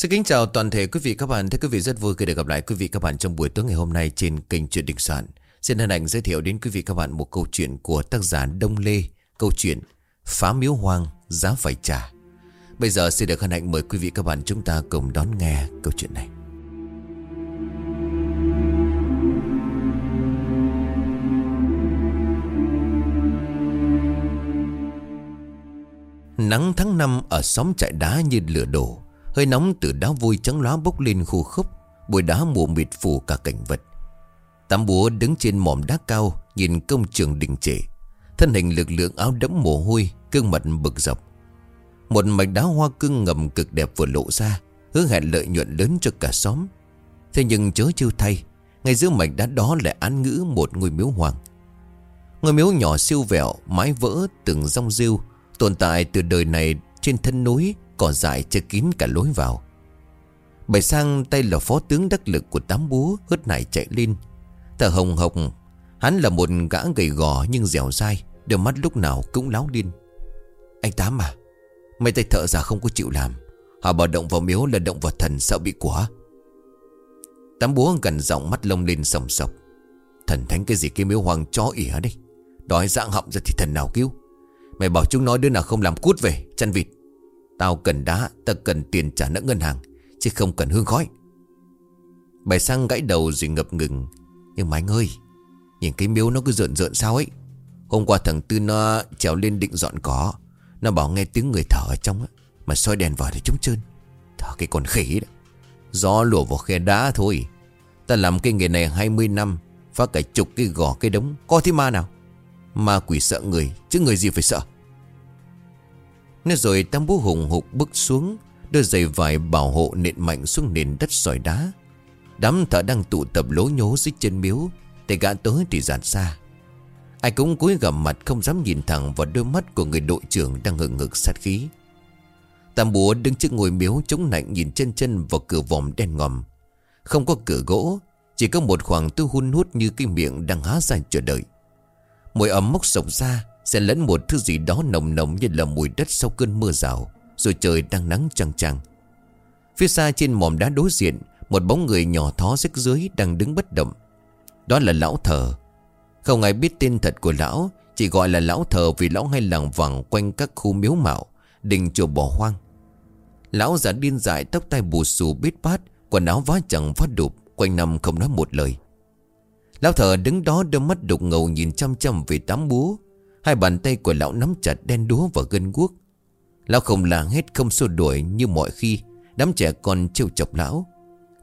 Xin kính chào toàn thể quý vị các bạn. Thưa quý vị rất vui khi được gặp lại quý vị các bạn trong buổi tối ngày hôm nay trên kênh Chuyện đình Soạn. Xin hân hạnh giới thiệu đến quý vị các bạn một câu chuyện của tác giả Đông Lê. Câu chuyện Phá miếu hoang, giá phải trả. Bây giờ xin được hân hạnh mời quý vị các bạn chúng ta cùng đón nghe câu chuyện này. Nắng tháng năm ở xóm trại đá như lửa đổ Hơi nóng từ đá vôi trắng lóa bốc lên khu khúc Bụi đá mù mịt phủ cả cảnh vật. Tám búa đứng trên mỏm đá cao, Nhìn công trường đình trệ. Thân hình lực lượng áo đẫm mồ hôi Cương mặt bực dọc. Một mạch đá hoa cưng ngầm cực đẹp vừa lộ ra, Hứa hẹn lợi nhuận lớn cho cả xóm. Thế nhưng chớ chiêu thay, Ngay giữa mạch đá đó lại án ngữ một ngôi miếu hoàng. Ngôi miếu nhỏ siêu vẹo, Mái vỡ từng rong rêu, Tồn tại từ đời này trên thân núi Cỏ dại che kín cả lối vào. Bảy sang tay là phó tướng đắc lực của tám búa Hớt nải chạy lên. Thở hồng hộc. Hắn là một gã gầy gò nhưng dẻo dai, Đôi mắt lúc nào cũng láo điên Anh Tám à Mấy tay thợ già không có chịu làm. Họ bảo động vào miếu là động vào thần sợ bị quả. Tám búa gần giọng mắt lông lên sòng sọc. Thần thánh cái gì cái miếu hoàng chó ỉa đây Đói dạng họng ra thì thần nào cứu? Mày bảo chúng nói đứa nào không làm cút về, Chăn vịt. Tao cần đá, tao cần tiền trả nợ ngân hàng, Chứ không cần hương khói. Bài sang gãy đầu rồi ngập ngừng. Nhưng mà anh ơi, Nhìn cái miếu nó cứ rợn rợn sao ấy. Hôm qua thằng Tư nó trèo lên định dọn cỏ. Nó bảo nghe tiếng người thở ở trong á, Mà soi đèn vào thì trống trơn. Thở cái con khỉ đó. Gió lùa vào khe đá thôi. Ta làm cái nghề này 20 năm, Phá cả chục cái gò cái đống. Có thế ma nào? Ma quỷ sợ người, Chứ người gì phải sợ? Nên rồi tam bố hùng hục bước xuống, Đưa giày vải bảo hộ nện mạnh xuống nền đất sỏi đá. Đám thợ đang tụ tập lố nhố dưới chân miếu Để gã tới thì giạt xa Ai cũng cúi gằm mặt không dám nhìn thẳng vào đôi mắt của người đội trưởng đang hừng ngực sát khí. Tam búa đứng trước ngôi miếu chống lạnh nhìn chân chân vào cửa vòm đen ngòm. Không có cửa gỗ, Chỉ có một khoảng tư hun hút như cái miệng đang há ra chờ đợi. Mùi ấm mốc sộc ra sẽ lẫn một thứ gì đó nồng nồng như là mùi đất sau cơn mưa rào, Rồi trời đang nắng trăng trăng Phía xa trên mỏm đá đối diện, Một bóng người nhỏ thó rách dưới đang đứng bất động. Đó là lão thờ. Không ai biết tên thật của lão, Chỉ gọi là lão thờ vì lão hay làng vàng quanh các khu miếu mạo, Đình chùa bỏ hoang. Lão già điên dại tóc tai bù xù bít bát, Quần áo vá chẳng vá đụp, Quanh năm không nói một lời. Lão thợ đứng đó đôi mắt đục ngầu nhìn chăm chăm về tám búa Hai bàn tay của lão nắm chặt đen đúa và gân guốc. Lão không là hết không xô đuổi như mọi khi. Đám trẻ còn trêu chọc lão.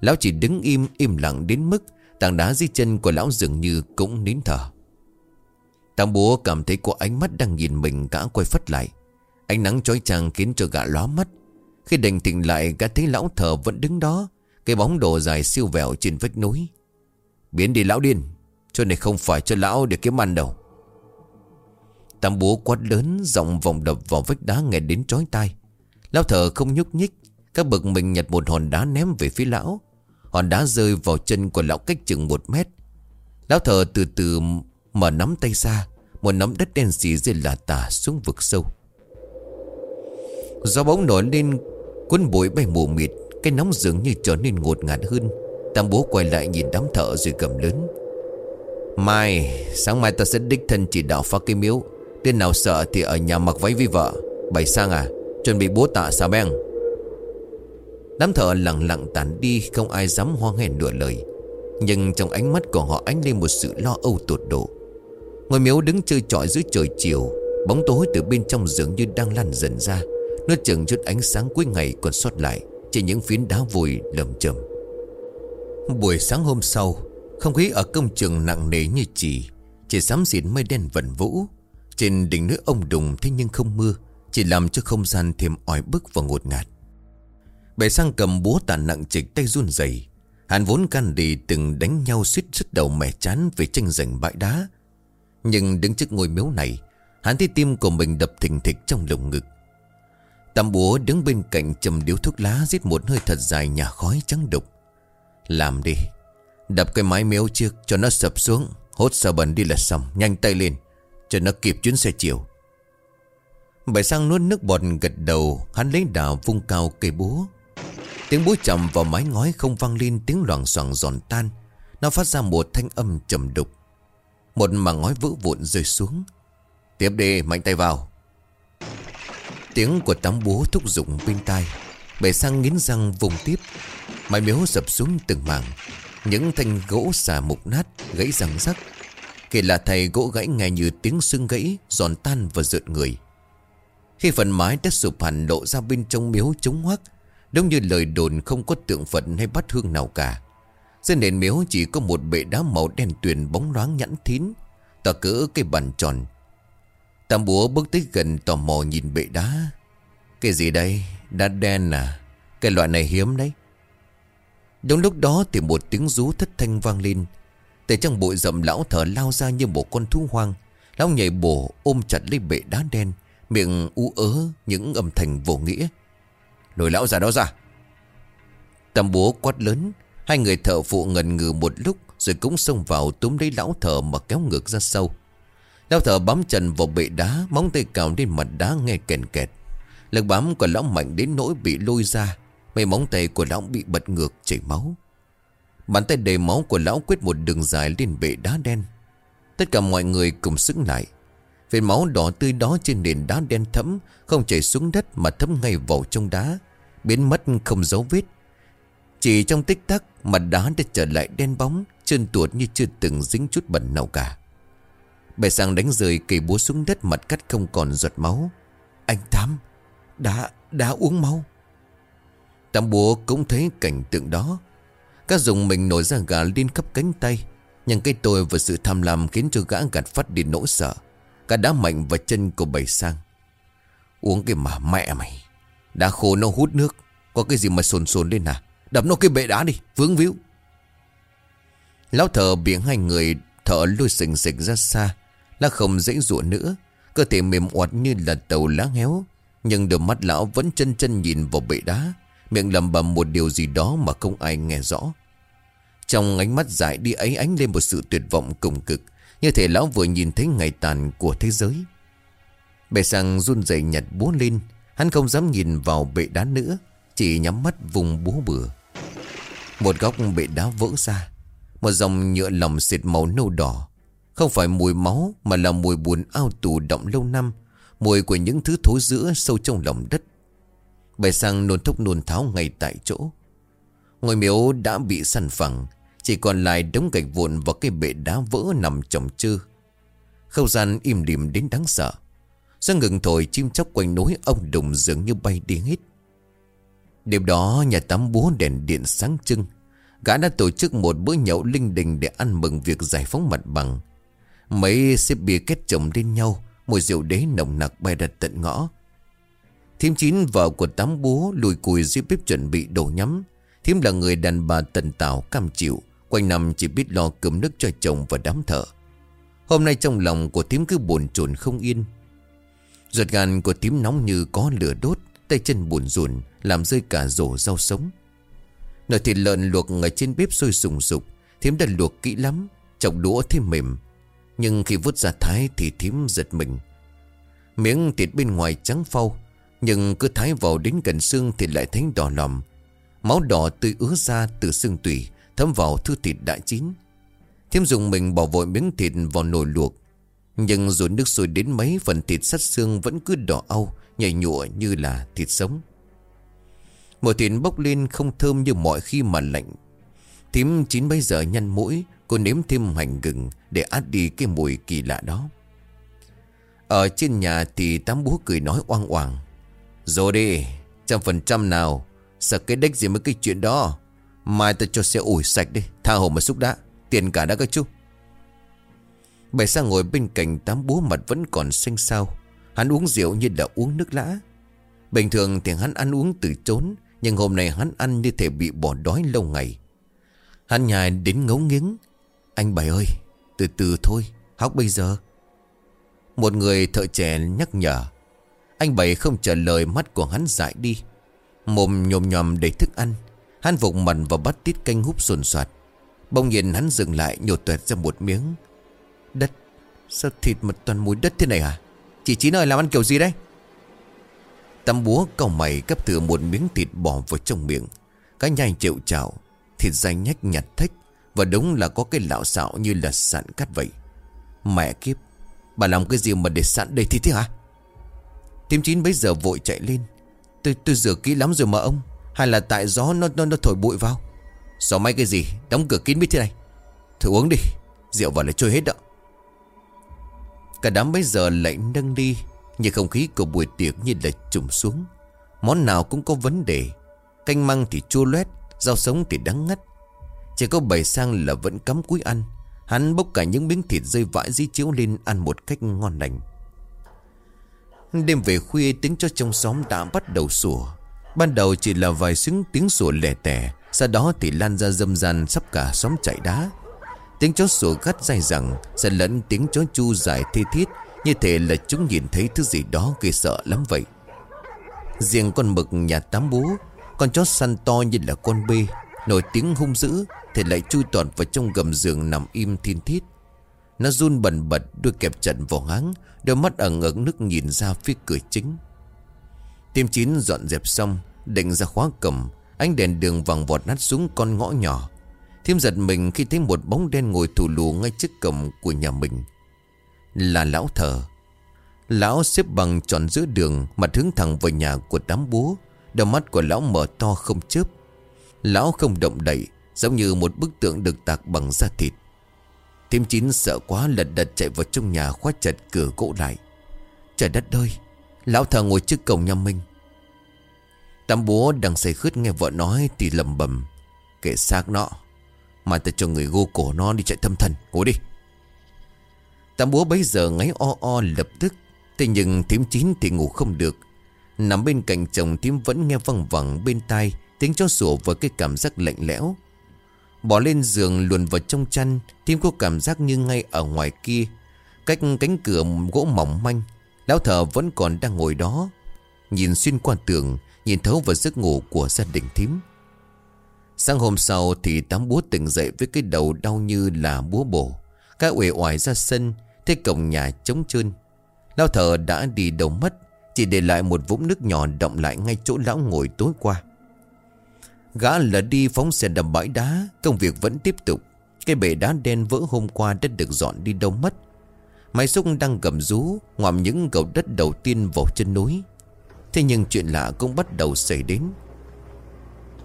Lão chỉ đứng im im lặng đến mức Tảng đá dưới chân của lão dường như cũng nín thở. Tam búa cảm thấy có ánh mắt đang nhìn mình gã quay phất lại. Ánh nắng chói chang khiến cho gã lóa mắt. Khi định tỉnh lại, gã thấy lão thờ vẫn đứng đó, Cái bóng đồ dài siêu vẹo trên vách núi. Biến đi lão điên, Chỗ này không phải cho lão để kiếm ăn đâu. Tam búa quát lớn Giọng vòng đập vào vách đá nghe đến trói tai. Lão thở không nhúc nhích, Các bậc mình nhặt một hòn đá ném về phía lão. Hòn đá rơi vào chân của lão cách chừng một mét. Lão thở từ từ mở nắm tay ra, Một nắm đất đen xì dưới là tả xuống vực sâu. Gió bóng nổi lên, Cuốn bụi bay mù mịt, Cái nóng dường như trở nên ngột ngạt hơn. Tam bố quay lại nhìn đám thợ rồi cầm lớn. Mai, Sáng mai ta sẽ đích thân chỉ đạo phá cái miếu. Tên nào sợ thì ở nhà mặc váy với vợ. Bày sang à Chuẩn bị bố tạ xà beng. Đám thợ lặng lặng tản đi, Không ai dám hoang hèn nửa lời. Nhưng trong ánh mắt của họ ánh lên một sự lo âu tột độ. Ngôi miếu đứng chơi trọi dưới trời chiều, Bóng tối từ bên trong dường như đang lan dần ra Nó chừng chút ánh sáng cuối ngày còn sót lại Trên những phiến đá vùi lầm chầm Buổi sáng hôm sau, Không khí ở công trường nặng nề như chỉ Chỉ xám xịt mây đen vần vũ. Trên đỉnh núi ông đùng thế nhưng không mưa, Chỉ làm cho không gian thêm oi bức và ngột ngạt. Bệ sang cầm búa tàn nặng trịch tay run rẩy. Hắn vốn can đi từng đánh nhau suýt rứt đầu mẻ chán Về tranh giành bãi đá. Nhưng đứng trước ngôi miếu này Hắn thấy tim của mình đập thình thịch trong lồng ngực. Tam búa đứng bên cạnh chầm điếu thuốc lá Giết một hơi thật dài nhà khói trắng đục. Làm đi, Đập cái mái miếu trước cho nó sập xuống, Hốt sợ bẩn đi là xong, Nhanh tay lên. Cho nó kịp chuyến xe chiều. Bảy sang nuốt nước bọt gật đầu, Hắn lấy đào vung cao cây búa. Tiếng búa chậm vào mái ngói không vang lên, tiếng loảng xoảng giòn tan. Nó phát ra một thanh âm trầm đục. Một mảng ngói vỡ vụn rơi xuống. Tiếp đi, mạnh tay vào. Tiếng của tấm búa thúc giục bên tai. Bể sang nghiến răng vùng tiếp. Mái miếu sập xuống từng mảng. Những thanh gỗ xà mục nát, Gãy răng rắc. Kể là thầy gỗ gãy nghe như tiếng xương gãy, Giòn tan và rượt người. Khi phần mái đất sụp hẳn lộ ra bên trong miếu trống hoác đông như lời đồn không có tượng Phật hay bát hương nào cả. Trên nền miếu chỉ có một bệ đá màu đen tuyền bóng loáng nhẵn thín Tỏ cỡ cái bàn tròn. Tam búa bước tới gần tò mò nhìn bệ đá. Cái gì đây? Đá đen à? Cái loại này hiếm đấy. Đúng lúc đó thì một tiếng rú thất thanh vang lên. Từ trong bụi rậm lão thở lao ra như một con thú hoang. Lão nhảy bổ, ôm chặt lấy bệ đá đen. Miệng ú ớ những âm thanh vô nghĩa. Lôi lão già đó ra. Tầm búa quát lớn. Hai người thợ phụ ngần ngừ một lúc, Rồi cũng xông vào túm lấy lão thợ mà kéo ngược ra sâu Lão thợ bám chân vào bệ đá, Móng tay cào lên mặt đá nghe kèn kẹt. Lực bám của lão mạnh đến nỗi bị lôi ra. Mấy móng tay của lão bị bật ngược chảy máu. Bàn tay đầy máu của lão quyết một đường dài lên bệ đá đen. Tất cả mọi người cùng sững lại. Vệt máu đỏ tươi đó trên nền đá đen thẫm Không chảy xuống đất mà thấm ngay vào trong đá. Biến mất không dấu vết. Chỉ trong tích tắc Mặt đá đã trở lại đen bóng Chân tuột như chưa từng dính chút bẩn nào cả. Bè sang đánh rơi cây búa xuống đất Mặt cắt không còn giọt máu. Anh Tám Đã, đã uống máu. Tám búa cũng thấy cảnh tượng đó. Các dùng mình nổi ra gà lên khắp cánh tay. Nhưng cây tôi và sự tham lam Khiến cho gã gạt phát đi nỗi sợ. Cả đá mạnh và chân của bầy sang. Uống cái mà mẹ mày. Đá khô nó hút nước. Có cái gì mà sồn sồn lên à? Đập nó cái bệ đá đi, vướng víu. Lão thợ biến hai người thở lôi sình sịch ra xa. Là không dễ dụa nữa. Cơ thể mềm oạt như là tàu lá héo. Nhưng đôi mắt lão vẫn chân chân nhìn vào bệ đá. Miệng lầm bầm một điều gì đó mà không ai nghe rõ. Trong ánh mắt dại đi ấy ánh lên một sự tuyệt vọng cùng cực, Như thể lão vừa nhìn thấy ngày tàn của thế giới. Bệ sang run rẩy nhặt búa lên, Hắn không dám nhìn vào bệ đá nữa, Chỉ nhắm mắt vùng búa bừa. Một góc bệ đá vỡ ra, Một dòng nhựa lòng xịt màu nâu đỏ. Không phải mùi máu, Mà là mùi buồn ao tù động lâu năm, Mùi của những thứ thối giữa sâu trong lòng đất. Bệ sang nôn thúc nôn tháo ngay tại chỗ. Ngôi miếu đã bị săn phẳng, Chỉ còn lại đống gạch vụn và cái bệ đá vỡ nằm chồng chư. Không gian im lìm đến đáng sợ. Gió ngừng thổi, chim chóc quanh núi ông đùng dường như bay đi hết. Đêm đó, nhà tắm búa đèn điện sáng trưng. Gã đã tổ chức một bữa nhậu linh đình để ăn mừng việc giải phóng mặt bằng. Mấy xếp bia kết chồng lên nhau Mùi rượu đế nồng nặc bay đặt tận ngõ. Thím chín vợ của tám búa lùi cùi dưới bếp chuẩn bị đổ nhắm. Thím là người đàn bà tần tảo, cam chịu. Quanh năm chỉ biết lo cơm nước cho chồng và đám thợ. Hôm nay trong lòng của thím cứ buồn chồn không yên. Ruột gan của thím nóng như có lửa đốt, Tay chân buồn rùn, Làm rơi cả rổ rau sống. Nồi thịt lợn luộc ở trên bếp sôi sùng sục, Thím đã luộc kỹ lắm, Chọc đũa thêm mềm. Nhưng khi vút ra thái thì thím giật mình. Miếng thịt bên ngoài trắng phau nhưng cứ thái vào đến gần xương thì lại thấy đỏ lòm. Máu đỏ tươi ứa ra từ xương tủy, Thấm vào thứ thịt đã chín. Thiêm dùng mình bỏ vội miếng thịt vào nồi luộc. Nhưng dù nước sôi đến mấy phần thịt sắt xương vẫn cứ đỏ au, Nhảy nhụa như là thịt sống. Mùi thịt bốc lên không thơm như mọi khi mà lạnh. Thím chín bây giờ nhăn mũi, Cô nếm thêm hành gừng Để át đi cái mùi kỳ lạ đó. Ở trên nhà thì tám bố cười nói oang oàng. Rồi đi, Trăm phần trăm nào, Sợ cái đếch gì mấy cái chuyện đó. Mai ta cho xe ủi sạch đi, Tha hồ mà xúc đã Tiền cả đã các chú. Bày sang ngồi bên cạnh tám búa mặt vẫn còn xanh xao, Hắn uống rượu như đã uống nước lã. Bình thường thì hắn ăn uống từ trốn Nhưng hôm nay hắn ăn như thể bị bỏ đói lâu ngày. Hắn nhài đến ngấu nghiến. Anh bảy ơi, Từ từ thôi Hóc bây giờ. Một người thợ trẻ nhắc nhở anh bảy không trả lời mắt của hắn dại đi. Mồm nhồm nhòm đầy thức ăn, Hắn vụng mần và bắt tít canh húp sồn soạt Bông nhìn hắn dừng lại nhột tuệt ra một miếng. Đất, Sao thịt mà toàn mùi đất thế này à Chị Chín ơi, làm ăn kiểu gì đấy? Tắm búa cầu mày cắp thử một miếng thịt bò vào trong miệng. Cá nhai triệu chảo, Thịt danh nhách nhặt thách, Và đúng là có cái lão xạo như là sẵn cắt vậy. Mẹ kiếp, Bà làm cái gì mà để sẵn đây thì thế hả? Tim chín bây giờ vội chạy lên. Tôi tôi rửa kỹ lắm rồi mà ông. Hay là tại gió nó nó, nó thổi bụi vào? Gió may cái gì? Đóng cửa kín biết thế này. Thử uống đi. Rượu vào là trôi hết đó. Cả đám bây giờ lại nâng đi Nhưng không khí của buổi tiệc như là trùng xuống. Món nào cũng có vấn đề. Canh măng thì chua loét Rau sống thì đắng ngắt. Chỉ có bầy sang là vẫn cắm cúi ăn. Hắn bốc cả những miếng thịt rơi vãi dí chiếu lên Ăn một cách ngon lành. Đêm về khuya tiếng cho trong xóm đã bắt đầu sủa. Ban đầu chỉ là vài xứng tiếng sủa lẻ tẻ, Sau đó thì lan ra dâm gian sắp cả xóm chạy đá. Tiếng chó sủa gắt dài rằng Sẽ lẫn tiếng chó chu dài thê thiết, Như thể là chúng nhìn thấy thứ gì đó gây sợ lắm vậy. Riêng con mực nhà tám bố, Con chó săn to như là con bê, Nổi tiếng hung dữ, Thì lại chui toàn vào trong gầm giường nằm im thiên thiết nó run bần bật, Đôi kẹp chặt vào háng, Đôi mắt ẩn ẩn nước nhìn ra phía cửa chính. Tiêm chín dọn dẹp xong, Định ra khóa cầm, Ánh đèn đường vàng vọt nát xuống con ngõ nhỏ. Thiêm giật mình khi thấy một bóng đen ngồi thủ lù ngay trước cầm của nhà mình. Là lão thờ. Lão xếp bằng tròn giữa đường, Mặt hướng thẳng vào nhà của đám bố. Đôi mắt của lão mở to không chớp. Lão không động đậy, Giống như một bức tượng được tạc bằng da thịt. Thêm chín sợ quá lật đật chạy vào trong nhà khóa chặt cửa gỗ lại. Trời đất ơi, Lão thờ ngồi trước cổng nhà mình. Tam bố đang say khướt nghe vợ nói Thì lầm bầm Kệ xác nó Mà ta cho người gô cổ nó đi chạy thâm thần, Ngủ đi. Tam bố bấy giờ ngáy o o lập tức, Thế nhưng thím chín thì ngủ không được. Nằm bên cạnh chồng thím vẫn nghe văng vẳng bên tai Tiếng chó sủa với cái cảm giác lạnh lẽo. Bỏ lên giường luồn vào trong chăn Thím có cảm giác như ngay ở ngoài kia. Cách cánh cửa gỗ mỏng manh, Lão thợ vẫn còn đang ngồi đó. Nhìn xuyên qua tường, Nhìn thấu vào giấc ngủ của gia đình thím. Sáng hôm sau thì tám búa tỉnh dậy với cái đầu đau như là búa bổ. Các uể oải ra sân Thế cổng nhà trống trơn. Lão thợ đã đi đầu mất, Chỉ để lại một vũng nước nhỏ động lại ngay chỗ lão ngồi tối qua. Gã là đi phóng xe đầm bãi đá, Công việc vẫn tiếp tục. Cái bể đá đen vỡ hôm qua đã được dọn đi đâu mất. Máy xúc đang gầm rú, Ngoạm những gầu đất đầu tiên vào chân núi. Thế nhưng chuyện lạ cũng bắt đầu xảy đến.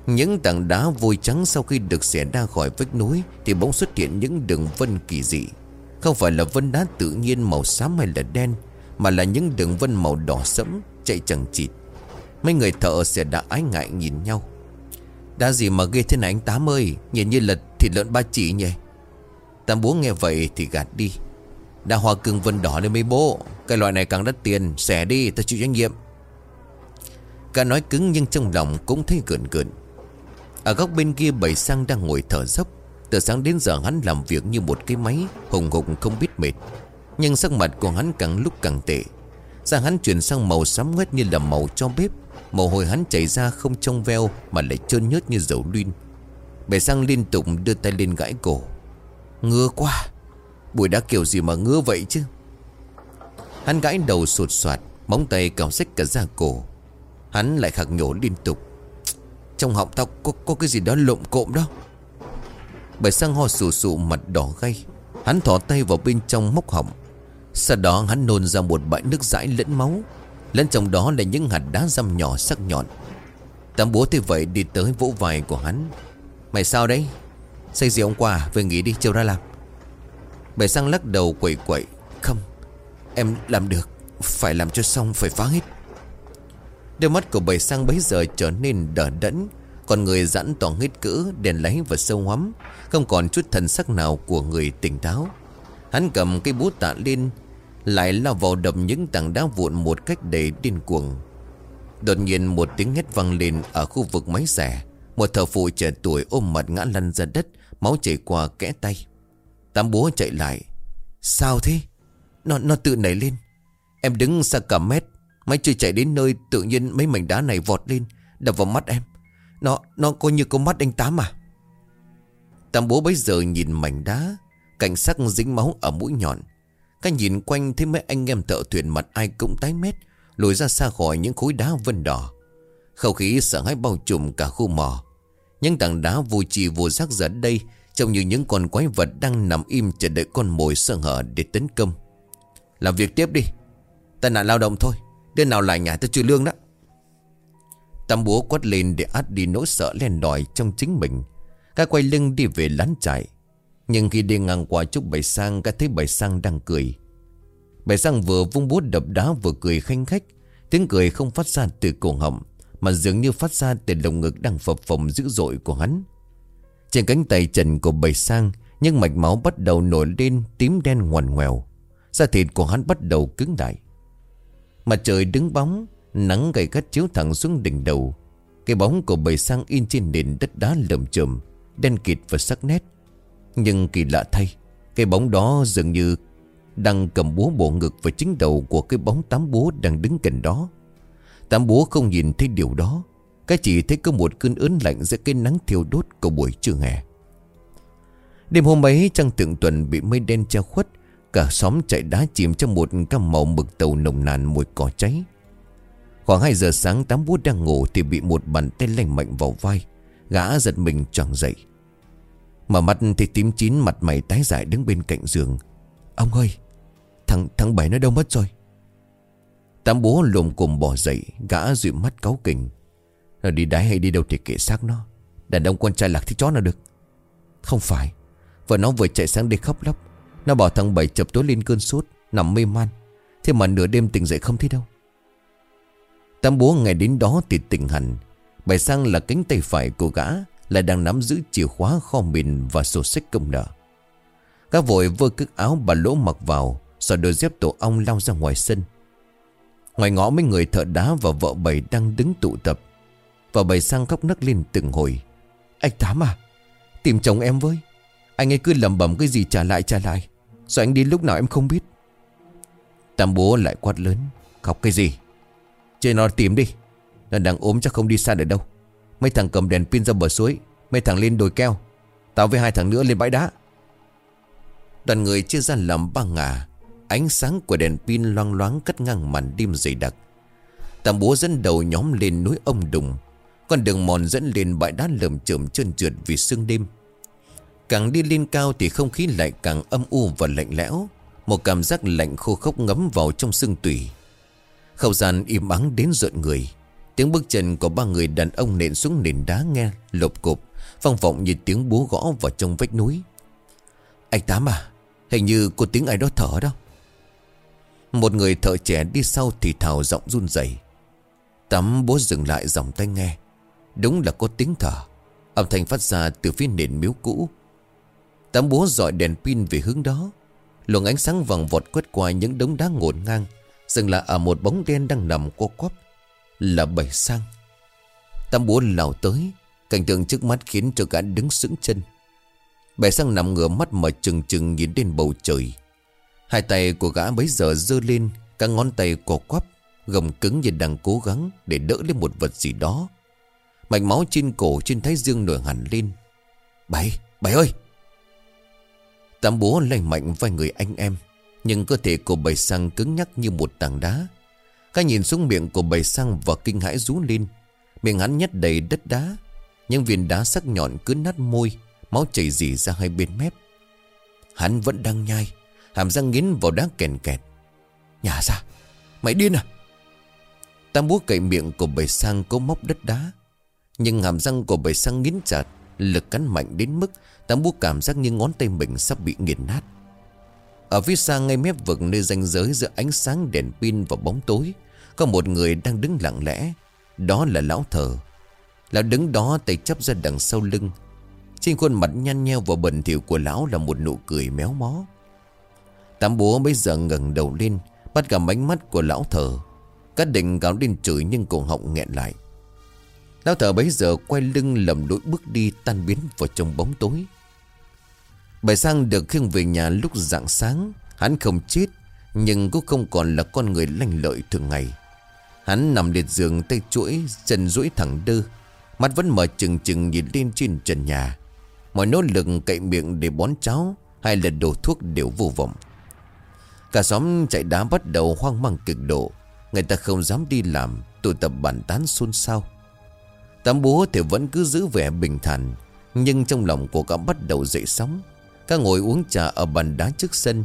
Những tảng đá vôi trắng sau khi được xẻ ra khỏi vách núi Thì bỗng xuất hiện những đường vân kỳ dị. Không phải là vân đá tự nhiên màu xám hay là đen, Mà là những đường vân màu đỏ sẫm, Chạy chẳng chịt. Mấy người thợ sẽ đã ái ngại nhìn nhau. Đã gì mà ghê thế này anh Tám ơi? Nhìn như lật thịt lợn ba chỉ nhỉ? Tám bố nghe vậy thì gạt đi. Đã hoa cưng vân đỏ lên mấy bố. Cái loại này càng đắt tiền, Xẻ đi ta chịu trách nhiệm. Cả nói cứng nhưng trong lòng cũng thấy gợn gợn. Ở góc bên kia bảy sang đang ngồi thở dốc. Từ sáng đến giờ hắn làm việc như một cái máy, Hùng hùng không biết mệt. Nhưng sắc mặt của hắn càng lúc càng tệ. Sang hắn chuyển sang màu xám ngoét như là màu cho bếp. Mồ hôi hắn chảy ra không trong veo Mà lại trơn nhớt như dầu luyên. Bẻ sang liên tục đưa tay lên gãi cổ. Ngứa quá. Bụi đã kiểu gì mà ngứa vậy chứ? Hắn gãi đầu sột soạt Móng tay cào xách cả da cổ. Hắn lại khạc nhổ liên tục. Trong họng tao có, có cái gì đó lộm cộm đó. Bởi sang ho sù sụ mặt đỏ gay. Hắn thỏ tay vào bên trong móc họng. Sau đó hắn nôn ra một bãi nước dãi lẫn máu. Lẫn trong đó là những hạt đá răm nhỏ sắc nhọn. Tám búa thế vậy đi tới vỗ vai của hắn. Mày sao đấy? Say gì hôm qua về nghỉ đi chiều ra làm Bày sang lắc đầu quậy quậy. Không, Em làm được. Phải làm cho xong, phải phá hết. Đôi mắt của bầy sang bấy giờ trở nên đờ đẫn. Còn người giãn toàn hết cỡ Đèn lấy và sâu hoắm Không còn chút thần sắc nào của người tỉnh táo. Hắn cầm cái bút tạ lên lại lao vào đập những tảng đá vụn Một cách đầy điên cuồng. Đột nhiên một tiếng hét vang lên Ở khu vực máy xẻ Một thợ phụ trẻ tuổi ôm mặt ngã lăn ra đất, Máu chảy qua kẽ tay. Tám búa chạy lại. Sao thế? Nó nó tự nảy lên. Em đứng xa cả mét, Máy chưa chạy đến nơi tự nhiên mấy mảnh đá này vọt lên, Đập vào mắt em. Nó nó coi như con mắt anh Tám à? Tám bố bấy giờ nhìn mảnh đá, Cảnh sắc dính máu ở mũi nhọn. Cái nhìn quanh thấy mấy anh em thợ thuyền mặt ai cũng tái mét, Lùi ra xa khỏi những khối đá vân đỏ. Khẩu khí sợ hãi bao trùm cả khu mỏ. Những tảng đá vô trì vô giác giờ đây Trông như những con quái vật đang nằm im Chờ đợi con mồi sơ hở để tấn công. Làm việc tiếp đi. Tai nạn lao động thôi. Đứa nào lại nhà tôi trừ lương đó? Tam búa quát lên để át đi nỗi sợ len đòi trong chính mình. Các quay lưng đi về lán trại. Nhưng khi đi ngang qua chúc bảy sang Các thấy bảy sang đang cười. Bảy sang vừa vung bút đập đá vừa cười khanh khách. Tiếng cười không phát ra từ cổ họng, Mà dường như phát ra từ lồng ngực đang phập phồng dữ dội của hắn. Trên cánh tay trần của bảy sang Nhưng mạch máu bắt đầu nổi lên, tím đen ngoằn ngoèo. Da thịt của hắn bắt đầu cứng đại Mặt trời đứng bóng, Nắng gầy gắt chiếu thẳng xuống đỉnh đầu. Cái bóng của bầy sang in trên nền đất đá lầm chởm, Đen kịt và sắc nét. Nhưng kỳ lạ thay, Cái bóng đó dường như Đang cầm búa bộ ngực vào chính đầu Của cái bóng tám búa đang đứng gần đó. Tám búa không nhìn thấy điều đó, Cái chỉ thấy có một cơn ớn lạnh Giữa cái nắng thiêu đốt của buổi trưa hè. Đêm hôm ấy trăng tượng tuần bị mây đen che khuất, Cả xóm chạy đá chìm trong một cam màu mực tàu nồng nàn mùi cỏ cháy. Khoảng 2 giờ sáng, tám búa đang ngủ Thì bị một bàn tay lành mạnh vào vai, Gã giật mình choàng dậy mà mắt thì tím chín mặt mày tái dại đứng bên cạnh giường. Ông ơi, Thằng thằng Bảy nó đâu mất rồi? Tám bố lồm cùng bỏ dậy, Gã dụi mắt cáu kình Nó đi đáy hay đi đâu thì kệ xác nó. Đàn ông con trai lạc thì chó nào được? Không phải, Vợ nó vừa chạy sang đây khóc lóc. Nó bảo thằng Bảy chập tối lên cơn sốt, Nằm mê man. Thế mà nửa đêm tỉnh dậy không thấy đâu. Tam bố ngày đến đó thì tỉnh hẳn. Bài sang là cánh tay phải của gã. Lại đang nắm giữ chìa khóa kho mìn Và sổ sách công nợ. Gã vội vơ cước áo bà lỗ mặc vào Rồi đôi dép tổ ong lao ra ngoài sân. Ngoài ngõ mấy người thợ đá Và vợ bầy đang đứng tụ tập. Vợ bầy sang khóc nấc lên từng hồi. Anh Tám à Tìm chồng em với. Anh ấy cứ lầm bẩm cái gì trả lại trả lại. Rồi anh đi lúc nào em không biết? Tam bố lại quát lớn, Khóc cái gì? Chơi nó tìm đi. Nó đang ốm chắc không đi xa được đâu. Mấy thằng cầm đèn pin ra bờ suối, Mấy thằng lên đồi keo. Tao với hai thằng nữa lên bãi đá. Đoàn người chia ra làm ba ngả. Ánh sáng của đèn pin loang loáng cắt ngang màn đêm dày đặc. Tạm bố dẫn đầu nhóm lên núi ông đùng. Con đường mòn dẫn lên bãi đá lầm chởm trơn trượt vì sương đêm. Càng đi lên cao thì không khí lại càng âm u và lạnh lẽo. Một cảm giác lạnh khô khốc ngấm vào trong xương tủy Không gian im ắng đến rợn người. Tiếng bước chân của ba người đàn ông nện xuống nền đá nghe lộp cộp Phong vọng như tiếng búa gõ vào trong vách núi. Anh Tám à Hình như có tiếng ai đó thở đó. Một người thợ trẻ đi sau thì thào giọng run rẩy. Tám bố dừng lại dòng tay nghe. Đúng là có tiếng thở, Âm thanh phát ra từ phía nền miếu cũ. Tám bố dọi đèn pin về hướng đó. Luồng ánh sáng vàng vọt quét qua những đống đá ngổn ngang, Dừng lại ở một bóng đen đang nằm co quắp. Là bảy sang. Tam búa lào tới Cảnh tượng trước mắt khiến cho gã đứng sững chân. Bảy sang nằm ngửa mắt mở trừng trừng nhìn lên bầu trời. Hai tay của gã bấy giờ dơ lên Các ngón tay cổ quắp Gồng cứng như đang cố gắng Để đỡ lên một vật gì đó. Mạch máu trên cổ trên thái dương nổi hẳn lên. Bảy, bảy ơi! Tam bố lành mạnh vai người anh em Nhưng cơ thể của bảy sang cứng nhắc như một tảng đá cái nhìn xuống miệng của bầy sang và kinh hãi rú lên. Miệng hắn nhét đầy đất đá. Những viên đá sắc nhọn cứ nát môi, Máu chảy dì ra hai bên mép. Hắn vẫn đang nhai, Hàm răng nghiến vào đá kèn kẹt. Nhà ra, Mày điên à? Tam búa cậy miệng của bầy sang cố móc đất đá. Nhưng hàm răng của bầy sang nghiến chặt, Lực cắn mạnh đến mức Tam búa cảm giác như ngón tay mình sắp bị nghiền nát. Ở phía xa ngay mép vực nơi ranh giới giữa ánh sáng đèn pin và bóng tối có một người đang đứng lặng lẽ. Đó là lão thờ. Lão đứng đó tay chắp ra đằng sau lưng. Trên khuôn mặt nhăn nheo và bẩn thỉu của lão là một nụ cười méo mó. Tám búa bây giờ ngẩng đầu lên, Bắt gặp ánh mắt của lão thờ. Cát định gào lên chửi nhưng cổ họng nghẹn lại. Lão thờ bấy giờ quay lưng lầm lỗi bước đi tan biến vào trong bóng tối. Bài sang được khiêng về nhà lúc rạng sáng. Hắn không chết, Nhưng cũng không còn là con người lanh lợi thường ngày. Hắn nằm liệt giường tay chuỗi, Chân duỗi thẳng đơ. Mắt vẫn mở chừng chừng nhìn lên trên trần nhà. Mọi nỗ lực cậy miệng để bón cháo Hay là đổ thuốc đều vô vọng. Cả xóm chạy đá bắt đầu hoang mang cực độ. Người ta không dám đi làm, Tụ tập bàn tán xôn xao. Tám búa thì vẫn cứ giữ vẻ bình thản, Nhưng trong lòng của cả bắt đầu dậy sóng. Các ngồi uống trà ở bàn đá trước sân.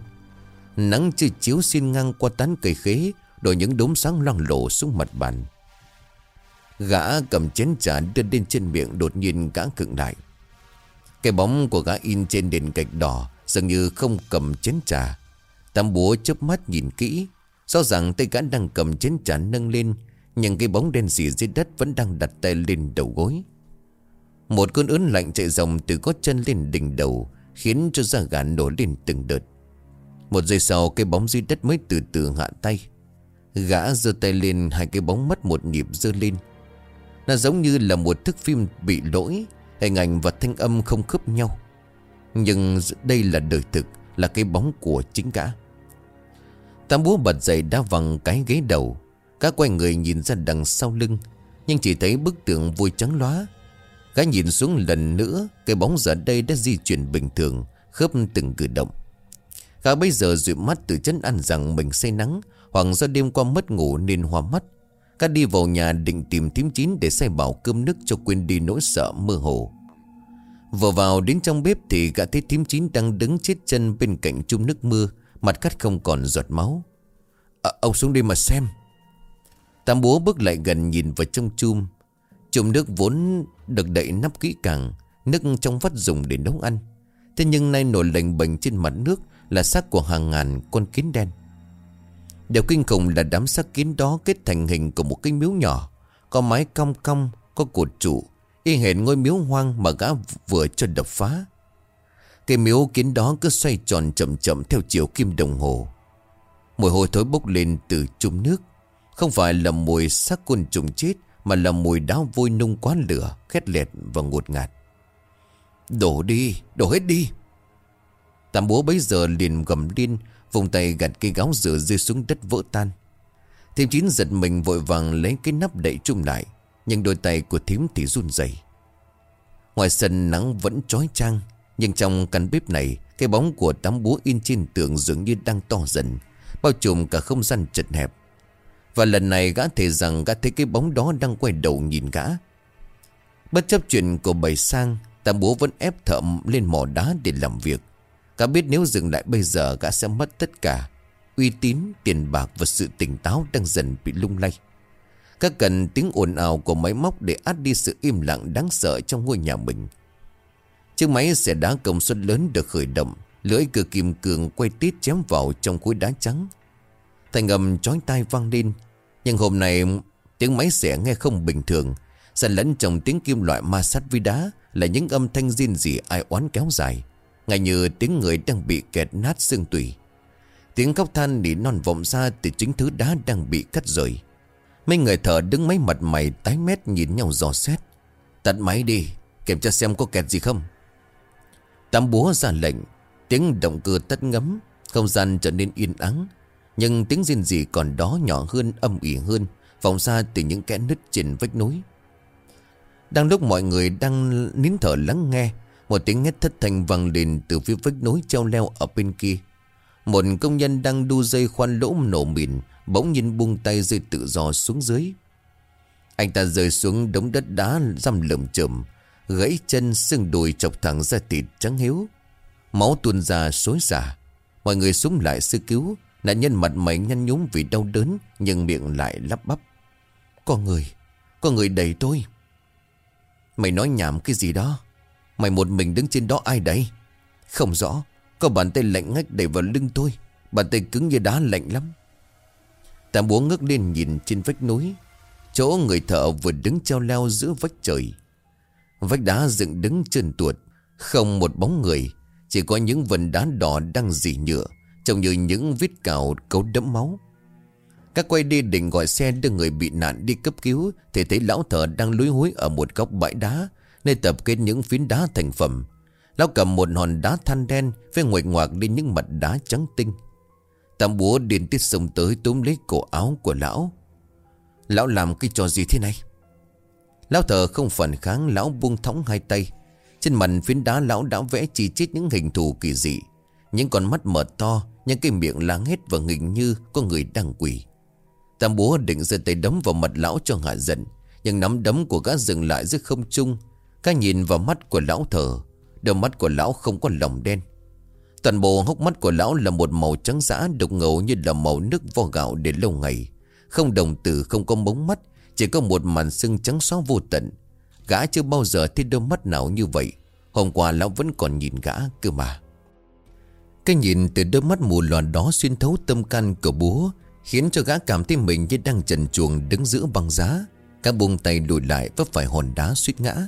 Nắng chưa chiếu xin ngang qua tán cây khế Đổi những đốm sáng loang lổ xuống mặt bàn. Gã cầm chén trà đưa lên trên miệng Đột nhiên gã cựng lại. Cái bóng của gã in trên nền gạch đỏ Dường như không cầm chén trà. Tam búa chớp mắt nhìn kỹ. Rõ ràng tay gã đang cầm chén trà nâng lên, Nhưng cái bóng đen xì dưới đất Vẫn đang đặt tay lên đầu gối. Một cơn ớn lạnh chạy dòng Từ gót chân lên đỉnh đầu, Khiến cho da gã nổ lên từng đợt. Một giây sau, cái bóng dưới đất mới từ từ hạ tay. Gã giơ tay lên, Hai cái bóng mất một nhịp giơ lên. Nó giống như là một thức phim bị lỗi, Hình ảnh và thanh âm không khớp nhau. Nhưng đây là đời thực, Là cái bóng của chính gã. Tam búa bật dậy đá văng cái ghế đầu. Các quay người nhìn ra đằng sau lưng, Nhưng chỉ thấy bức tượng vui trắng lóa Gã nhìn xuống lần nữa, Cái bóng giờ đây đã di chuyển bình thường, Khớp từng cử động. Gã bây giờ dụi mắt từ chân ăn rằng mình say nắng hoặc do đêm qua mất ngủ nên hoa mắt. Gã đi vào nhà định tìm thím chín Để say bảo cơm nước cho quên đi nỗi sợ mơ hồ. Vừa vào đến trong bếp thì gã thấy thím chín đang đứng chết chân bên cạnh chung nước mưa Mặt cắt không còn giọt máu. À, Ông xuống đi mà xem. Tam búa bước lại gần nhìn vào trong chum. Chùm nước vốn được đậy nắp kỹ càng Nước trong vắt dùng để nấu ăn. Thế nhưng nay nổi lệnh bệnh trên mặt nước Là xác của hàng ngàn con kiến đen. Điều kinh khủng là đám xác kiến đó kết thành hình của một cái miếu nhỏ. Có mái cong cong, có cột trụ Y hệt ngôi miếu hoang mà gã vừa cho đập phá. Cái miếu kiến đó cứ xoay tròn chậm chậm theo chiều kim đồng hồ. Mùi hôi thối bốc lên từ chung nước. Không phải là mùi xác côn trùng chết Mà là mùi đá vôi nung quá lửa Khét lẹt và ngột ngạt. Đổ đi, đổ hết đi. Tam búa bấy giờ liền gầm điên Vùng tay gạt cây gáo rửa rơi xuống đất vỡ tan. Thêm chín giật mình vội vàng lấy cái nắp đậy chung lại, Nhưng đôi tay của thím thì run rẩy. Ngoài sân nắng vẫn trói trang Nhưng trong căn bếp này, Cái bóng của tấm búa in trên tường dường như đang to dần, Bao trùm cả không gian chật hẹp. Và lần này gã thề rằng gã thấy cái bóng đó đang quay đầu nhìn gã. Bất chấp chuyện của bầy sang, Tám búa vẫn ép thợ lên mỏ đá để làm việc. Gã biết nếu dừng lại bây giờ gã sẽ mất tất cả. Uy tín, tiền bạc và sự tỉnh táo đang dần bị lung lay. Các cần tiếng ồn ào của máy móc để át đi sự im lặng đáng sợ trong ngôi nhà mình. Chiếc máy xẻ đá công suất lớn được khởi động Lưỡi cửa kim cường quay tít chém vào trong khối đá trắng. Thành âm chói tai vang lên Nhưng hôm nay tiếng máy xẻ nghe không bình thường. Xen lẫn trong tiếng kim loại ma sát với đá Là những âm thanh riêng gì ai oán kéo dài ngay như tiếng người đang bị kẹt nát xương tủy. Tiếng khóc than nỉ non vọng ra Từ chính thứ đá đang bị cắt rời. Mấy người thợ đứng mấy mặt mày tái mét nhìn nhau dò xét. Tắt máy đi, Kiểm tra xem có kẹt gì không. Tam búa ra lệnh, Tiếng động cơ tắt ngấm, Không gian trở nên yên ắng. Nhưng tiếng riêng gì còn đó nhỏ hơn, âm ỉ hơn, Vọng ra từ những kẽ nứt trên vách núi. Đang lúc mọi người đang nín thở lắng nghe một tiếng hét thất thanh vang lên từ phía vách núi treo leo ở bên kia. Một công nhân đang đu dây khoan lỗ nổ mìn, bỗng nhiên buông tay rơi tự do xuống dưới. Anh ta rơi xuống đống đất đá răm lởm chởm, gãy chân xương đùi chọc thẳng ra thịt trắng hiếu. Máu tuôn ra xối xả. Mọi người súng lại sư cứu, nạn nhân mặt mày nhăn nhúm vì đau đớn nhưng miệng lại lắp bắp. Có người, có người đẩy tôi. Mày nói nhảm cái gì đó? Mày một mình đứng trên đó ai đấy? Không rõ, Có bàn tay lạnh ngách đẩy vào lưng tôi. Bàn tay cứng như đá lạnh lắm. Tạm búa ngước lên nhìn trên vách núi. Chỗ người thợ vừa đứng treo leo giữa vách trời. Vách đá dựng đứng trơn tuột, Không một bóng người. Chỉ có những vần đá đỏ đang dỉ nhựa, Trông như những vết cào cấu đẫm máu. Các quay đi định gọi xe đưa người bị nạn đi cấp cứu, Thì thấy lão thợ đang lúi húi ở một góc bãi đá. Nơi tập kết những phiến đá thành phẩm. Lão cầm một hòn đá than đen Với ngoạch ngoạc lên những mặt đá trắng tinh. Tam búa điền tiết sông tới túm lấy cổ áo của lão. Lão làm cái trò gì thế này? Lão thờ không phản kháng, Lão buông thõng hai tay. Trên mặt phiến đá lão đã vẽ chi chít những hình thù kỳ dị. Những con mắt mở to, Những cái miệng láng hết và nghịch như Có người đang quỳ. Tam búa định giơ tay đấm vào mặt lão cho hạ giận, Nhưng nắm đấm của gã dừng lại giữa không trung cái nhìn vào mắt của lão thở Đôi mắt của lão không có lòng đen. Toàn bộ hốc mắt của lão là một màu trắng giã đục ngầu như là màu nước vo gạo để lâu ngày. Không đồng tử, không có mống mắt, Chỉ có một màn sưng trắng xóa vô tận. Gã chưa bao giờ thấy đôi mắt nào như vậy. Hôm qua lão vẫn còn nhìn gã cơ mà. Cái nhìn từ đôi mắt mù loạn đó xuyên thấu tâm can của búa Khiến cho gã cảm thấy mình như đang trần chuồng đứng giữa băng giá. Cả buông tay lùi lại vấp phải hòn đá suýt ngã.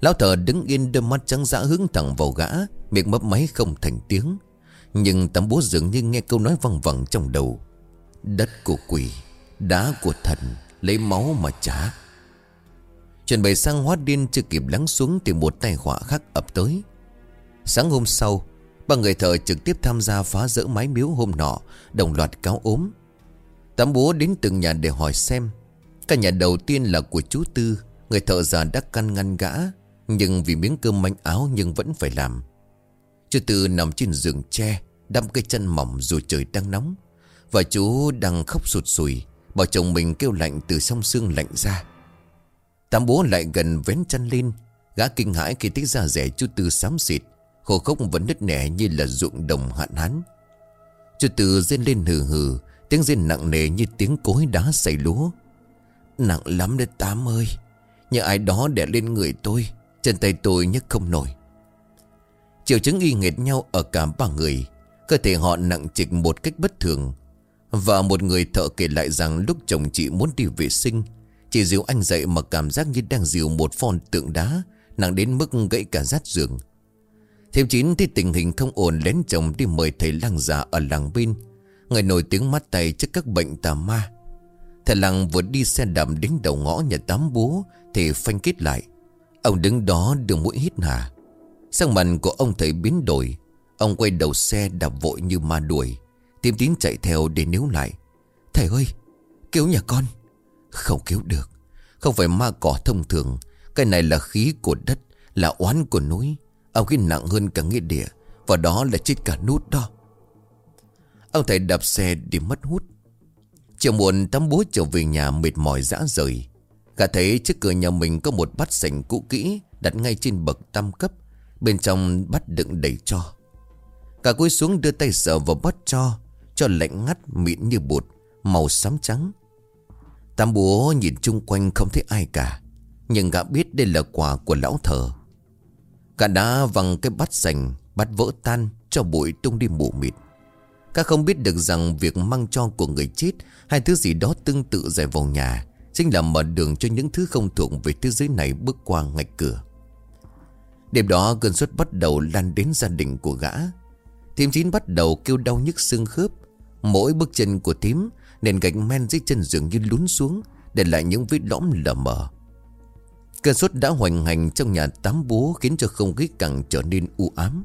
Lão thờ đứng yên đôi mắt trắng dã hướng thẳng vào gã, Miệng mấp máy không thành tiếng. Nhưng tấm búa dường như nghe câu nói văng vẳng trong đầu. Đất của quỷ, Đá của thần, Lấy máu mà trả. Chuẩn bày sang hóa điên chưa kịp lắng xuống Thì một tai họa khác ập tới. Sáng hôm sau, Ba người thợ trực tiếp tham gia phá rỡ mái miếu hôm nọ, Đồng loạt cáo ốm. Tám bố đến từng nhà để hỏi xem. Căn nhà đầu tiên là của chú Tư, Người thợ già đã căn ngăn gã. Nhưng vì miếng cơm manh áo nhưng vẫn phải làm. Chú Tư nằm trên giường tre, Đâm cây chân mỏng dù trời đang nóng. Và chú đang khóc sụt sùi, Bảo chồng mình kêu lạnh từ song xương lạnh ra. Tám bố lại gần vén chân lên, Gã kinh hãi khi thấy ra rẻ chú Tư xám xịt Khổ khốc vẫn nứt nẻ như là ruộng đồng hạn hán. Chú Tư rên lên hừ hừ, Tiếng rên nặng nề như tiếng cối đá xảy lúa. Nặng lắm đấy Tám ơi Như ai đó đè lên người tôi. Chân tay tôi nhấc không nổi. Triệu chứng y nghệt nhau ở cả ba người. Cơ thể họ nặng trịch một cách bất thường. Và một người thợ kể lại rằng lúc chồng chị muốn đi vệ sinh, Chị dìu anh dậy mà cảm giác như đang dìu một phòn tượng đá, Nặng đến mức gãy cả rát giường. Thêm chín thì tình hình không ổn lén chồng đi mời thầy lang già ở làng bên. Người nổi tiếng mắt tay trước các bệnh tà ma. Thầy làng vừa đi xe đạp đến đầu ngõ nhà tám bố Thì phanh kết lại. Ông đứng đó đường mũi hít hà. Sang mặt của ông thấy biến đổi. Ông quay đầu xe đạp vội như ma đuổi. Tiêm tín chạy theo để níu lại. Thầy ơi, Cứu nhà con. Không cứu được. Không phải ma cỏ thông thường. Cái này là khí của đất, Là oán của núi. Ông khi nặng hơn cả nghĩa địa, Và đó là chết cả nút đó. Ông thầy đạp xe đi mất hút. Chiều muộn tắm bố trở về nhà mệt mỏi dã rời cả thấy trước cửa nhà mình có một bát sành cũ kỹ Đặt ngay trên bậc tam cấp, Bên trong bát đựng đầy cho. Cả cúi xuống đưa tay sờ vào bát cho Cho lạnh ngắt, mịn như bột, Màu xám trắng. Tam búa nhìn chung quanh không thấy ai cả, Nhưng gã biết đây là quà của lão thờ. Cả đã văng cái bát sành, Bát vỡ tan, cho bụi tung đi mù mịt. Các không biết được rằng Việc mang cho của người chết Hay thứ gì đó tương tự giải vào nhà. Chính là mở đường cho những thứ không thuộc Về thế giới này bước qua ngạch cửa. Đêm đó cơn sốt bắt đầu lan đến gia đình của gã. Thím chín bắt đầu kêu đau nhức xương khớp. Mỗi bước chân của thím, Nền gạch men dưới chân giường như lún xuống, Để lại những vết lõm lờ mờ. Cơn sốt đã hoành hành trong nhà tắm bố Khiến cho không khí càng trở nên u ám.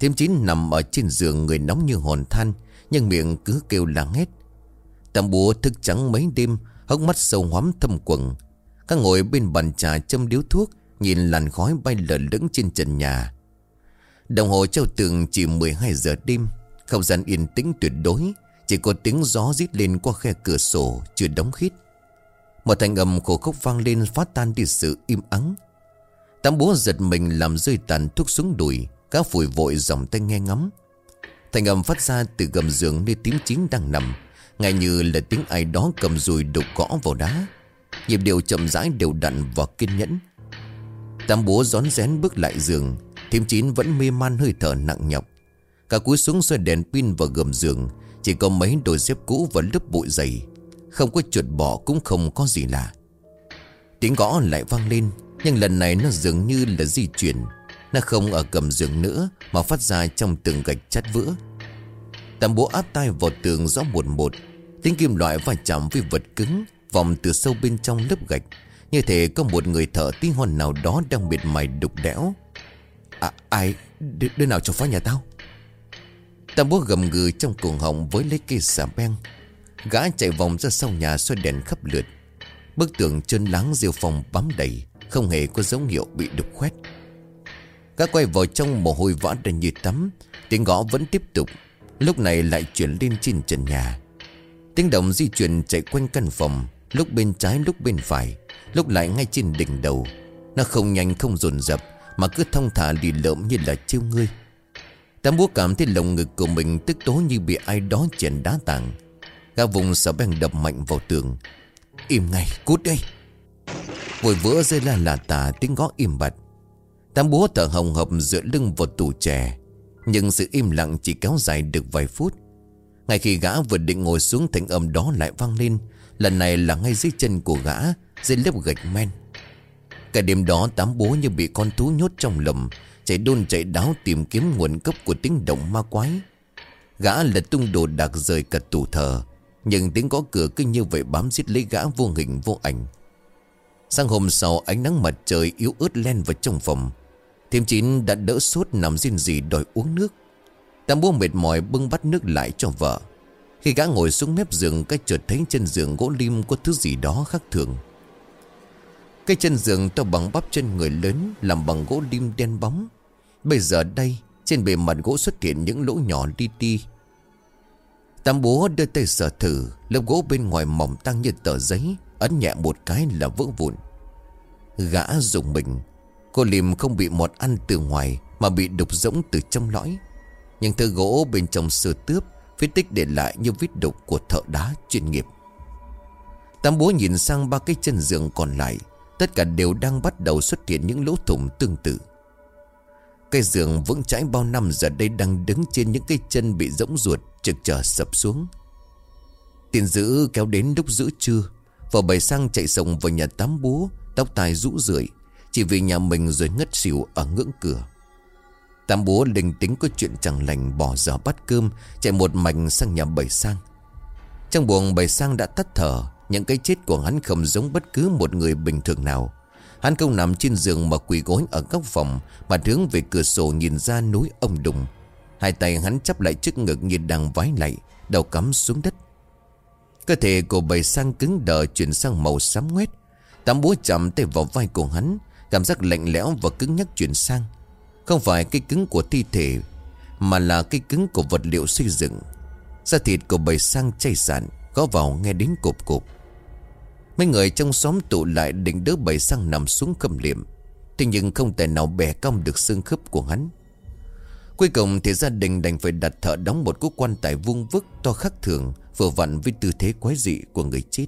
Thím chín nằm ở trên giường Người nóng như hòn than, Nhưng miệng cứ kêu la hét Tắm bố thức trắng mấy đêm Hốc mắt sâu hoắm thâm quầng. Các ngồi bên bàn trà châm điếu thuốc, Nhìn làn khói bay lờ lững trên trần nhà. Đồng hồ treo tường chỉ 12 giờ đêm, Không gian yên tĩnh tuyệt đối, Chỉ có tiếng gió rít lên qua khe cửa sổ, Chưa đóng khít Một thanh âm khổ khốc vang lên phá tan đi sự im ắng. Tám bố giật mình làm rơi tàn thuốc xuống đùi, Cá phủi vội dòng tay nghe ngắm Thành âm phát ra từ gầm giường nơi tím chín đang nằm. Ngay như là tiếng ai đó cầm dùi đục gõ vào đá. Nhịp điệu chậm rãi đều đặn và kiên nhẫn. Tam bố rón rén bước lại giường, Thím chín vẫn mê man hơi thở nặng nhọc. Cả cúi xuống xoay đèn pin vào gầm giường, Chỉ có mấy đôi dép cũ và lớp bụi dày. Không có chuột bọ cũng không có gì lạ. Tiếng gõ lại vang lên, Nhưng lần này nó dường như là di chuyển. Nó không ở gầm giường nữa, Mà phát ra trong từng gạch chát vữa. Tam bố áp tay vào tường rõ một một Tiếng kim loại va chạm với vật cứng, Vòng từ sâu bên trong lớp gạch. Như thể có một người thợ tí hon nào đó Đang miệt mài đục đẽo. À ai, Đứa nào cho phá nhà tao? Tam búa gầm gừ trong cuồng họng Với lấy cây xà beng. Gã chạy vòng ra sau nhà xoay đèn khắp lượt. Bức tường chân láng rêu phòng bám đầy, Không hề có dấu hiệu bị đục khoét. Gã quay vào trong mồ hôi vã đành như tắm, Tiếng gõ vẫn tiếp tục. Lúc này lại chuyển lên trên trần nhà. Tiếng động di chuyển chạy quanh căn phòng, Lúc bên trái, lúc bên phải, Lúc lại ngay trên đỉnh đầu. Nó không nhanh, không dồn dập, Mà cứ thông thả lì lợm như là chiêu ngươi. Tam búa cảm thấy lồng ngực của mình Tức tố như bị ai đó chèn đá tảng. Gã vùng sợ bèn đập mạnh vào tường. Im ngay, cút đây Vội vỡ rơi la là tà tiếng gõ im bặt. Tam búa thở hồng hộc dựa lưng vào tủ chè, Nhưng sự im lặng chỉ kéo dài được vài phút. Ngay khi gã vừa định ngồi xuống thanh âm đó lại vang lên, Lần này là ngay dưới chân của gã, Dưới lớp gạch men. Cả đêm đó, tám bố như bị con thú nhốt trong lầm, Chạy đôn chạy đáo tìm kiếm nguồn gốc của tiếng động ma quái. Gã lật tung đồ đạc rời cả tủ thờ, Nhưng tiếng gõ cửa cứ như vậy bám giết lấy gã vô hình vô ảnh. Sang hôm sau, ánh nắng mặt trời yếu ớt len vào trong phòng. Thêm chín đã đỡ sốt nằm riêng gì đòi uống nước. Tam bố mệt mỏi bưng bắt nước lại cho vợ. Khi gã ngồi xuống mép giường, Cái chợt thấy chân giường gỗ lim có thứ gì đó khác thường. Cái chân giường to bằng bắp chân người lớn, Làm bằng gỗ lim đen bóng. Bây giờ đây, Trên bề mặt gỗ xuất hiện những lỗ nhỏ đi ti. Tam bố đưa tay sờ thử, Lớp gỗ bên ngoài mỏng tăng như tờ giấy, Ấn nhẹ một cái là vỡ vụn. Gã dùng mình. Cô lim không bị mọt ăn từ ngoài, Mà bị đục rỗng từ trong lõi. Những thơ gỗ bên trong sơ tướp Vết tích để lại như vết đục của thợ đá chuyên nghiệp. Tam bố nhìn sang ba cái chân giường còn lại, Tất cả đều đang bắt đầu xuất hiện những lỗ thủng tương tự. Cây giường vững chãi bao năm giờ đây đang đứng trên những cây chân bị rỗng ruột trực chờ sập xuống. Tiền giữ kéo đến lúc giữa trưa, Vợ bày sang chạy sồng vào nhà tắm búa Tóc tai rũ rượi, Chỉ vì nhà mình rồi ngất xỉu ở ngưỡng cửa. Tam búa linh tính có chuyện chẳng lành Bỏ giờ bắt cơm, Chạy một mạch sang nhà bầy sang. Trong buồng bầy sang đã tắt thở, Những cái chết của hắn không giống bất cứ một người bình thường nào. Hắn không nằm trên giường mà quỳ gối ở góc phòng Mà hướng về cửa sổ nhìn ra núi ông đùng. Hai tay hắn chắp lại trước ngực như đang vái lại, Đầu cắm xuống đất. Cơ thể của bầy sang cứng đờ chuyển sang màu xám ngoét Tám búa chạm tay vào vai của hắn, Cảm giác lạnh lẽo và cứng nhắc chuyển sang. Không phải cái cứng của thi thể, Mà là cái cứng của vật liệu xây dựng. Da thịt của bầy sang chay sạn, Có vào nghe đến cộp cộp. Mấy người trong xóm tụ lại định đỡ bầy sang nằm xuống khâm liệm. Thế nhưng không thể nào bẻ cong được xương khớp của hắn. Cuối cùng thì gia đình đành phải đặt thợ đóng một cú quan tài vuông vức to khắc thường, Vừa vặn với tư thế quái dị của người chết.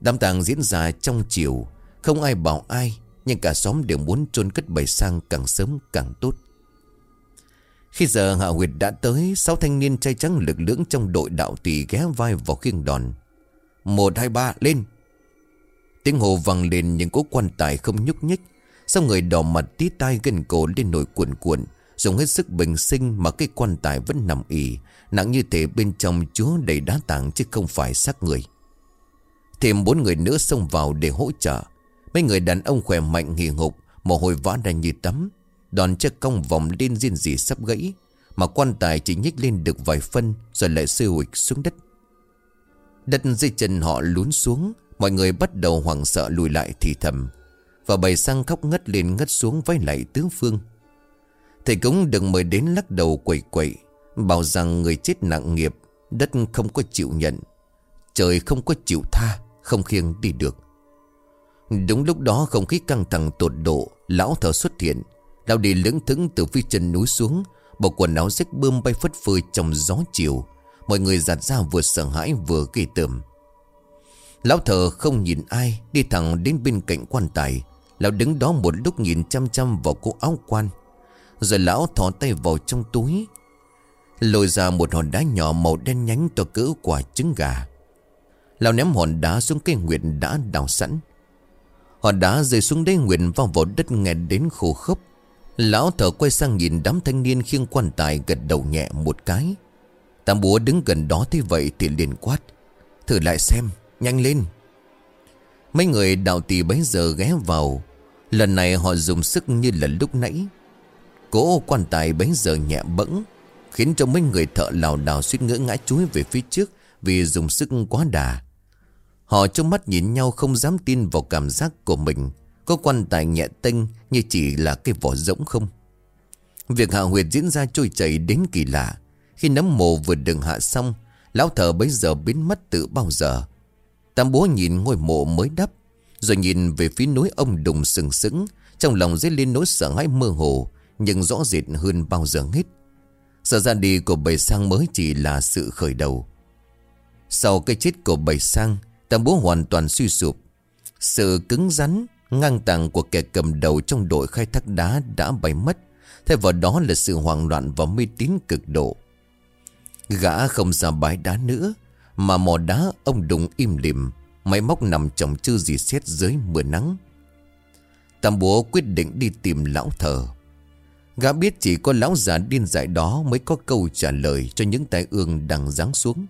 Đám tang diễn ra trong chiều, Không ai bảo ai nhưng cả xóm đều muốn chôn cất bầy sang càng sớm càng tốt. Khi giờ hạ huyệt đã tới, Sáu thanh niên trai trắng lực lưỡng trong đội đạo tỳ ghé vai vào khiêng đòn. Một, hai, ba, lên! Tiếng hồ vang lên những cố quan tài không nhúc nhích. Sau người đỏ mặt tí tai gần cổ lên nổi cuộn cuộn, Dùng hết sức bình sinh mà cái quan tài vẫn nằm ỉ Nặng như thể bên trong chúa đầy đá tảng chứ không phải xác người. Thêm bốn người nữa xông vào để hỗ trợ. Mấy người đàn ông khỏe mạnh nghỉ ngục Mồ hôi vã ra như tắm. Đòn chiếc cong vòng lên riêng gì sắp gãy, Mà quan tài chỉ nhích lên được vài phân Rồi lại sư hụt xuống đất. Đất dưới chân họ lún xuống, Mọi người bắt đầu hoảng sợ lùi lại thì thầm. Và bày sang khóc ngất lên ngất xuống với lại tứ phương. Thầy cúng đừng mời đến lắc đầu quậy quậy, Bảo rằng người chết nặng nghiệp, Đất không có chịu nhận. Trời không có chịu tha, Không khiêng đi được. Đúng lúc đó không khí căng thẳng tột độ, Lão thở xuất hiện. Lão đi lững thững từ phía chân núi xuống, Bộ quần áo rách bươm bay phất phơi trong gió chiều. Mọi người giặt ra vừa sợ hãi vừa ghê tởm. Lão thở không nhìn ai, Đi thẳng đến bên cạnh quan tài. Lão đứng đó một lúc nhìn chăm chăm vào cô áo quan. Rồi lão thò tay vào trong túi, Lôi ra một hòn đá nhỏ màu đen nhánh to cỡ quả trứng gà. Lão ném hòn đá xuống cây nguyệt đã đào sẵn họ đã rơi xuống đây nguyện vào vỏ đất nghẹt đến khô khốc. Lão thở quay sang nhìn đám thanh niên khiêng quan tài gật đầu nhẹ một cái. Tam búa đứng gần đó thế vậy thì liền quát Thử lại xem, nhanh lên. Mấy người đạo tỳ bấy giờ ghé vào. Lần này họ dùng sức như lần lúc nãy. Cố quan tài bấy giờ nhẹ bẫng Khiến cho mấy người thợ lào đảo suýt ngỡ ngã chuối về phía trước Vì dùng sức quá đà. Họ trong mắt nhìn nhau không dám tin vào cảm giác của mình. Có quan tài nhẹ tênh như chỉ là cái vỏ rỗng không? Việc hạ huyệt diễn ra trôi chảy đến kỳ lạ. Khi nấm mồ vừa đường hạ xong, Lão thợ bấy giờ biến mất từ bao giờ. Tam bố nhìn ngôi mộ mới đắp, Rồi nhìn về phía núi ông đùng sừng sững. Trong lòng dấy lên nỗi sợ hãi mơ hồ, Nhưng rõ rệt hơn bao giờ hết. Sợ ra đi của bầy sang mới chỉ là sự khởi đầu. Sau cái chết của bầy sang Tam bố hoàn toàn suy sụp. Sự cứng rắn, Ngang tàng của kẻ cầm đầu trong đội khai thác đá đã bay mất. Thay vào đó là sự hoang loạn và mê tín cực độ. Gã không ra bãi đá nữa, Mà mò đá ông đùng im lìm, Máy móc nằm chồng chư gì xét dưới mưa nắng. Tam bố quyết định đi tìm lão thờ. Gã biết chỉ có lão già điên dại đó Mới có câu trả lời cho những tai ương đang giáng xuống.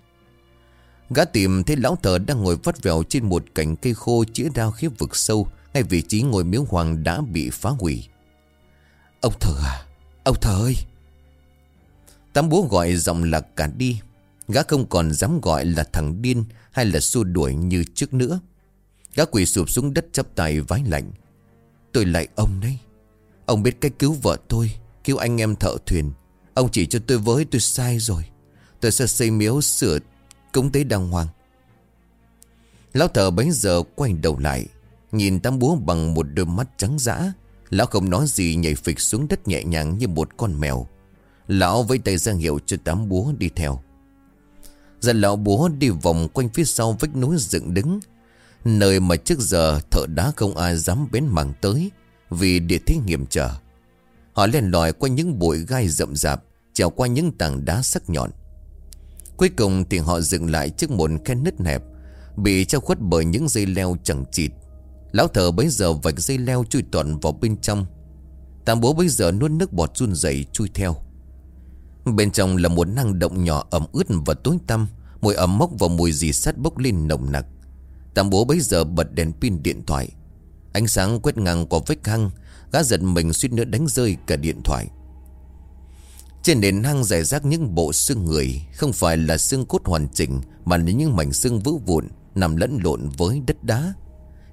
Gã tìm thấy lão thờ đang ngồi vắt vèo trên một cành cây khô chĩa đao khiếp vực sâu, Ngay vị trí ngồi miếu hoàng đã bị phá hủy. Ông thờ à? Ông thờ ơi! Tám bố gọi giọng lạc cả đi. Gã không còn dám gọi là thằng điên Hay là xua đuổi như trước nữa. Gã quỳ sụp xuống đất chắp tay vái lạnh. Tôi lại ông đấy. Ông biết cách cứu vợ tôi, Cứu anh em thợ thuyền. Ông chỉ cho tôi với, tôi sai rồi. Tôi sẽ xây miếu sửa cúng tế đàng hoàng Lão thợ bấy giờ quay đầu lại, Nhìn tam búa bằng một đôi mắt trắng dã. Lão không nói gì, nhảy phịch xuống đất nhẹ nhàng như một con mèo. Lão với tay ra hiệu cho tám búa đi theo. Dần lão búa đi vòng quanh phía sau vách núi dựng đứng, Nơi mà trước giờ thợ đá không ai dám bén mảng tới Vì địa thế hiểm trở. Họ len lỏi qua những bụi gai rậm rạp, Trèo qua những tảng đá sắc nhọn. Cuối cùng thì họ dừng lại trước một khe nứt hẹp, Bị trao khuất bởi những dây leo chẳng chịt. Lão thợ bấy giờ vạch dây leo chui toàn vào bên trong. Tam bố bấy giờ nuốt nước bọt run rẩy chui theo. Bên trong là một năng động nhỏ ẩm ướt và tối tăm, Mùi ẩm mốc và mùi dì sắt bốc lên nồng nặc. Tam bố bấy giờ bật đèn pin điện thoại. Ánh sáng quét ngang qua vách hăng Gã giật mình suýt nữa đánh rơi cả điện thoại. Trên nền hang rải rác những bộ xương người, Không phải là xương cốt hoàn chỉnh, Mà là những mảnh xương vỡ vụn, Nằm lẫn lộn với đất đá.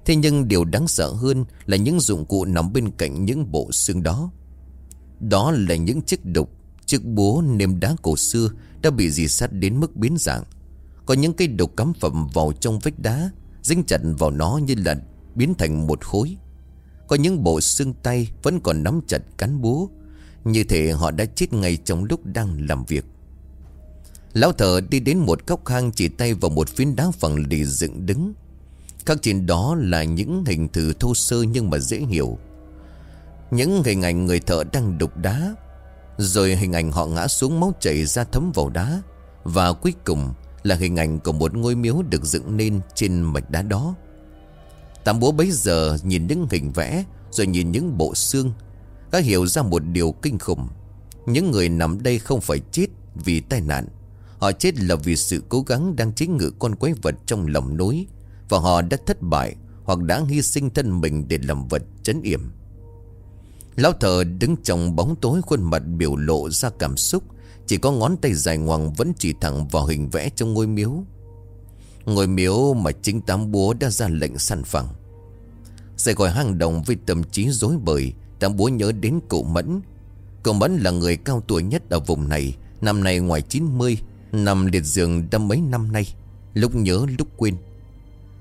Thế nhưng điều đáng sợ hơn Là những dụng cụ nằm bên cạnh những bộ xương đó. Đó là những chiếc đục, Chiếc búa nêm đá cổ xưa Đã bị dì sắt đến mức biến dạng. Có những cây đục cắm phẩm vào trong vách đá, Dính chặt vào nó như là Biến thành một khối. Có những bộ xương tay Vẫn còn nắm chặt cán búa như thể họ đã chết ngay trong lúc đang làm việc. Lão thợ đi đến một góc hang Chỉ tay vào một phiến đá phẳng lì dựng đứng. Các trên đó là những hình thử thô sơ Nhưng mà dễ hiểu. Những hình ảnh người thợ đang đục đá, rồi hình ảnh họ ngã xuống máu chảy ra thấm vào đá, Và cuối cùng là hình ảnh của một ngôi miếu được dựng nên trên mạch đá đó. Tám bố bấy giờ nhìn những hình vẽ, Rồi nhìn những bộ xương đã hiểu ra một điều kinh khủng. Những người nằm đây không phải chết vì tai nạn. Họ chết là vì sự cố gắng đang chế ngự con quái vật trong lòng núi. Và họ đã thất bại Hoặc đã hy sinh thân mình để làm vật chấn yểm. Lão thợ đứng trong bóng tối khuôn mặt biểu lộ ra cảm xúc. Chỉ có ngón tay dài ngoằng vẫn chỉ thẳng vào hình vẽ trong ngôi miếu. Ngôi miếu mà chính tám búa đã ra lệnh săn phẳng. Sẽ gọi hang động với tâm trí dối bời. Tám bố nhớ đến cụ Mẫn. Cụ Mẫn là người cao tuổi nhất ở vùng này, Năm nay ngoài 90 Nằm liệt giường đâm mấy năm nay, Lúc nhớ lúc quên.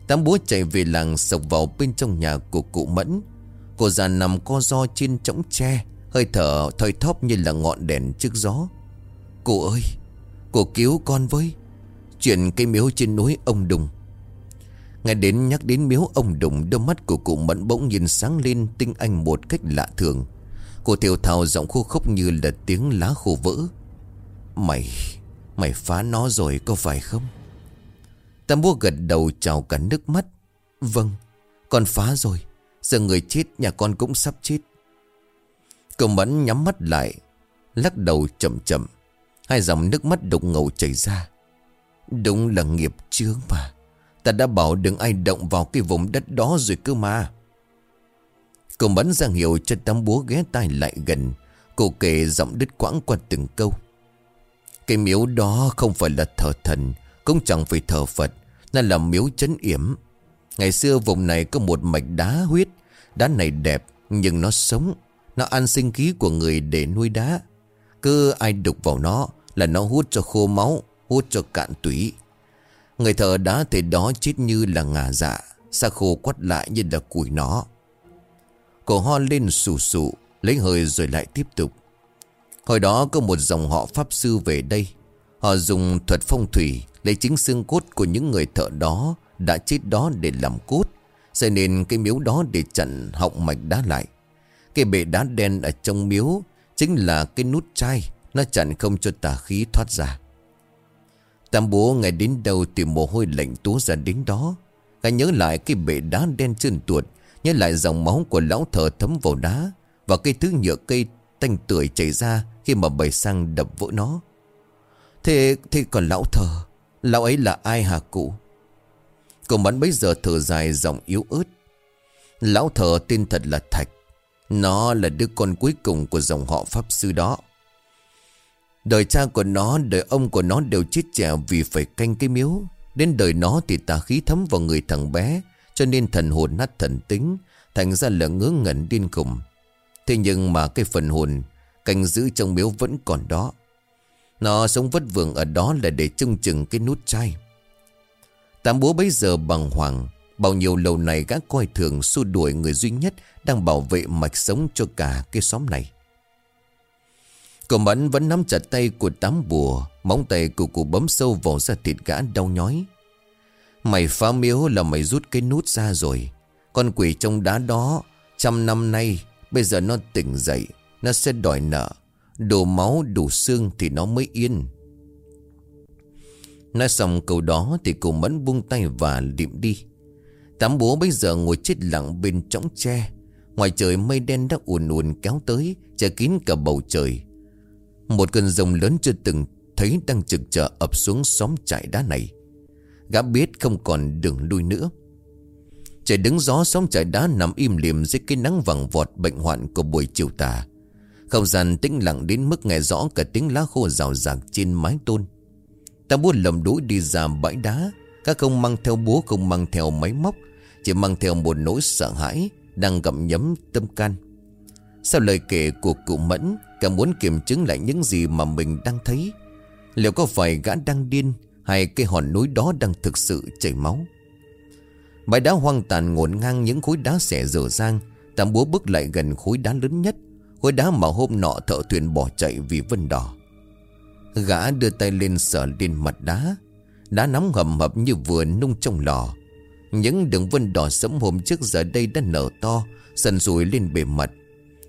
Tám búa chạy về làng sộc vào bên trong nhà của cụ Mẫn. Cô già nằm co do trên trống tre, Hơi thở, thoi thóp như là ngọn đèn trước gió. Cô ơi Cô cứu con với. Chuyện cây miếu trên núi ông Đùng. Ngay đến nhắc đến miếu ông Đùng, Đôi mắt của cụ Mẫn bỗng nhìn sáng lên, Tinh anh một cách lạ thường. Cô thiều thào giọng khô khốc như là tiếng lá khô vỡ. Mày Mày phá nó rồi có phải không? Tam búa gật đầu chào cả nước mắt. Vâng Con phá rồi. Giờ người chết, nhà con cũng sắp chết. Cậu Mẫn nhắm mắt lại, Lắc đầu chậm chậm. Hai dòng nước mắt đục ngầu chảy ra. Đúng là nghiệp chướng mà. Ta đã bảo đừng ai động vào cái vùng đất đó rồi cơ mà. Cô bắn ra hiệu cho tấm búa ghé tai lại gần. Cô kể giọng đứt quãng qua từng câu. Cái miếu đó không phải là thờ thần, Cũng chẳng phải thờ Phật, Nó là miếu chấn yểm. Ngày xưa vùng này có một mạch đá huyết. Đá này đẹp, nhưng nó sống. Nó ăn sinh khí của người để nuôi đá. Cứ ai đục vào nó Là nó hút cho khô máu, Hút cho cạn tủy. Người thợ đá thì đó chết như là ngà dạ Sa khô quắt lại như là củi nó. Cổ ho lên sù sụ Lấy hơi rồi lại tiếp tục. Hồi đó có một dòng họ Pháp Sư về đây. Họ dùng thuật phong thủy Lấy chính xương cốt của những người thợ đó Đã chết đó để làm cốt, Xây nên cái miếu đó để chặn họng mạch đá lại. Cái bệ đá đen ở trong miếu Chính là cái nút chai, Nó chặn không cho tà khí thoát ra. Tam bố ngày đến đâu thì mồ hôi lạnh túa ra đến đó. Gã nhớ lại cái bệ đá đen trơn tuột Nhớ lại dòng máu của lão thợ thấm vào đá Và cây thứ nhựa cây tanh tưởi chảy ra Khi mà bầy sang đập vỡ nó. Thế, thế còn lão thờ Lão ấy là ai hả cụ? Cậu bắn bấy giờ thở dài giọng yếu ớt. Lão thờ tên thật là Thạch Nó là đứa con cuối cùng của dòng họ Pháp Sư đó. Đời cha của nó, đời ông của nó đều chết trẻ vì phải canh cái miếu. Đến đời nó thì tà khí thấm vào người thằng bé Cho nên thần hồn nát thần tính Thành ra là ngớ ngẩn điên khùng. Thế nhưng mà cái phần hồn Canh giữ trong miếu vẫn còn đó. Nó sống vất vưởng ở đó là để trông chừng cái nút chai. Tám bố bấy giờ bằng hoàng Bao nhiêu lâu này gã coi thường xua đuổi người duy nhất Đang bảo vệ mạch sống cho cả cái xóm này. Cậu Mẫn vẫn nắm chặt tay của tám bùa, Móng tay của cụ bấm sâu vào da thịt gã đau nhói. Mày phá miếu là mày rút cái nút ra rồi. Con quỷ trong đá đó, Trăm năm nay, Bây giờ nó tỉnh dậy, Nó sẽ đòi nợ. Đủ máu, đủ xương thì nó mới yên. Nói xong câu đó Thì cụ Mẫn buông tay và liệm đi. Tám bố bây giờ ngồi chết lặng bên trống tre. Ngoài trời mây đen đã ùn ùn kéo tới, Che kín cả bầu trời một cơn rồng lớn chưa từng thấy đang trực chờ ập xuống xóm trại đá này. Gã biết không còn đường lui nữa. Trời đứng gió, xóm trại đá nằm im liềm dưới cái nắng vàng vọt bệnh hoạn của buổi chiều tà. Không gian tĩnh lặng đến mức nghe rõ cả tiếng lá khô rào rạc trên mái tôn. Ta buôn lầm đũi đi ra bãi đá. Các không mang theo búa, không mang theo máy móc. Chỉ mang theo một nỗi sợ hãi đang gặm nhấm tâm can. Sau lời kể của cụ Mẫn Càng muốn kiểm chứng lại những gì mà mình đang thấy. Liệu có phải gã đang điên Hay cái hòn núi đó đang thực sự chảy máu? Bãi đá hoang tàn ngổn ngang những khối đá xẻ dở dang tạm búa bước lại gần khối đá lớn nhất, Khối đá mà hôm nọ thợ thuyền bỏ chạy vì vân đỏ. Gã đưa tay lên sờ lên mặt đá Đá nóng hầm hập như vừa nung trong lò. Những đường vân đỏ sẫm hôm trước giờ đây đã nở to, Sần sùi lên bề mặt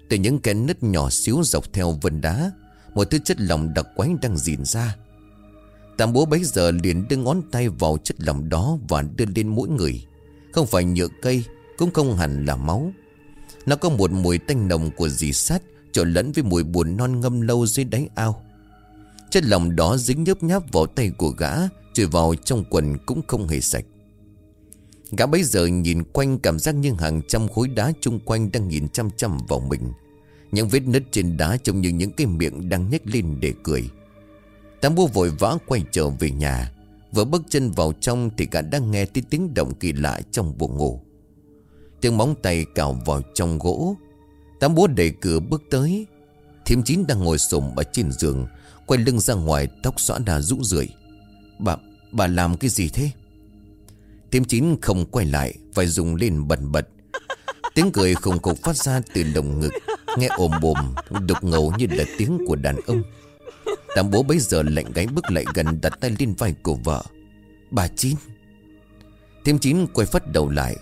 từ những kẽ nứt nhỏ xíu dọc theo vân đá, Một thứ chất lỏng đặc quánh đang dịn ra. Tam bố bấy giờ liền đưa ngón tay vào chất lỏng đó Và đưa lên mũi người. Không phải nhựa cây, Cũng không hẳn là máu. Nó có một mùi tanh nồng của dì sắt Trộn lẫn với mùi buồn non ngâm lâu dưới đáy ao. Chất lỏng đó dính nhớp nháp vào tay của gã Trôi vào trong quần cũng không hề sạch. Gã bấy giờ nhìn quanh cảm giác như hàng trăm khối đá chung quanh đang nhìn chăm chăm vào mình. Những vết nứt trên đá trông như những cái miệng đang nhếch lên để cười. Tám bố vội vã quay trở về nhà. Vừa bước chân vào trong thì gã đang nghe tiếng tiếng động kỳ lạ trong buồng ngủ. Tiếng móng tay cào vào trong gỗ. Tám bố đẩy cửa bước tới. Thiêm chín đang ngồi sụm ở trên giường. Quay lưng ra ngoài tóc xõa đà rũ rượi. Bà, bà làm cái gì thế? Tiêm chín không quay lại, Phải dùng lên bần bật. Tiếng cười khủng khục phát ra từ lồng ngực, Nghe ồm bồm, Đục ngầu như là tiếng của đàn ông. Tám bố bấy giờ lạnh gáy bước lại gần Đặt tay lên vai của vợ. Bà Chín. Tiêm chín quay phát đầu lại.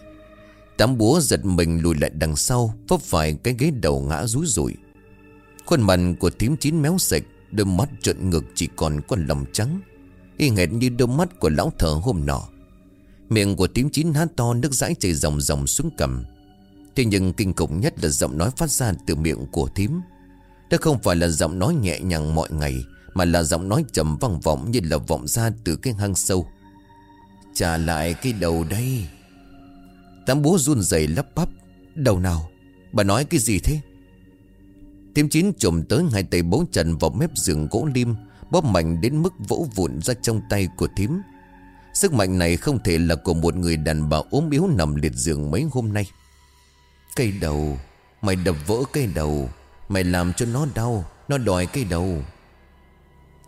Tám búa giật mình lùi lại đằng sau, Vấp phải cái ghế đầu ngã rúi rủi Khuôn mặt của tím chín méo sạch, Đôi mắt trợn ngực chỉ còn con lòng trắng. Y hệt như đôi mắt của lão thờ hôm nọ. Miệng của tím chín hát to, nước dãi chảy ròng ròng xuống cầm Thế nhưng kinh khủng nhất là giọng nói phát ra từ miệng của thím. Đó không phải là giọng nói nhẹ nhàng mọi ngày, Mà là giọng nói trầm vang vọng như là vọng ra từ cái hang sâu. Trả lại cái đầu đây. Tám bố run rẩy lắp bắp. Đầu nào? Bà nói cái gì thế? Tím chín trộm tới hai tay bố trần vào mép giường gỗ lim, Bóp mạnh đến mức vỗ vụn ra trong tay của thím. Sức mạnh này không thể là của một người đàn bà ốm yếu nằm liệt giường mấy hôm nay. Cây đầu, Mày đập vỡ cây đầu, Mày làm cho nó đau, Nó đòi cây đầu.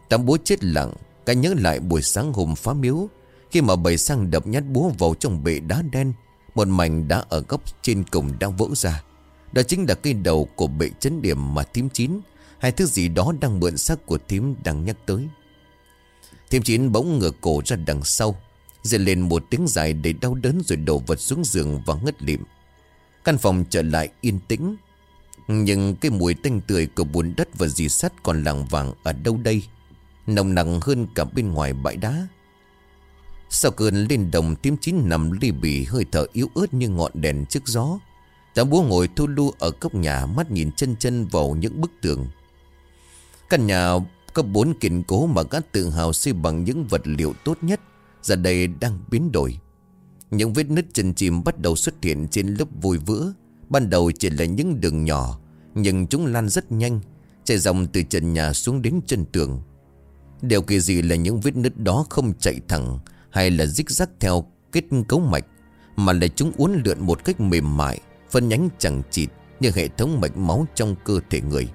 Tam búa chết lặng Cả nhớ lại buổi sáng hôm phá miếu. Khi mà bầy sang đập nhát búa vào trong bệ đá đen, Một mảnh đá ở góc trên cổng đang vỡ ra. Đó chính là cây đầu của bệ chấn điểm mà thím chín. Hay thứ gì đó đang mượn sắc của thím đang nhắc tới. Thím chín bỗng ngửa cổ ra đằng sau Dậy lên một tiếng dài để đau đớn rồi đổ vật xuống giường và ngất lịm. Căn phòng trở lại yên tĩnh, Nhưng cái mùi tanh tươi của bùn đất và dì sắt còn làng vàng ở đâu đây? Nồng nặng hơn cả bên ngoài bãi đá. Sau cơn lên đồng tím chín nằm ly bì hơi thở yếu ớt như ngọn đèn trước gió. Tám búa ngồi thu lu ở cốc nhà, mắt nhìn chân chân vào những bức tường. Căn nhà có bốn kiên cố mà các tự hào xây bằng những vật liệu tốt nhất, Giờ đây đang biến đổi. Những vết nứt chân chim bắt đầu xuất hiện trên lớp vôi vữa, Ban đầu chỉ là những đường nhỏ, Nhưng chúng lan rất nhanh, Chạy dòng từ trần nhà xuống đến chân tường. Điều kỳ dị là những vết nứt đó không chạy thẳng Hay là dích rắc theo kết cấu mạch, Mà là chúng uốn lượn một cách mềm mại, Phân nhánh chẳng chịt Như hệ thống mạch máu trong cơ thể người.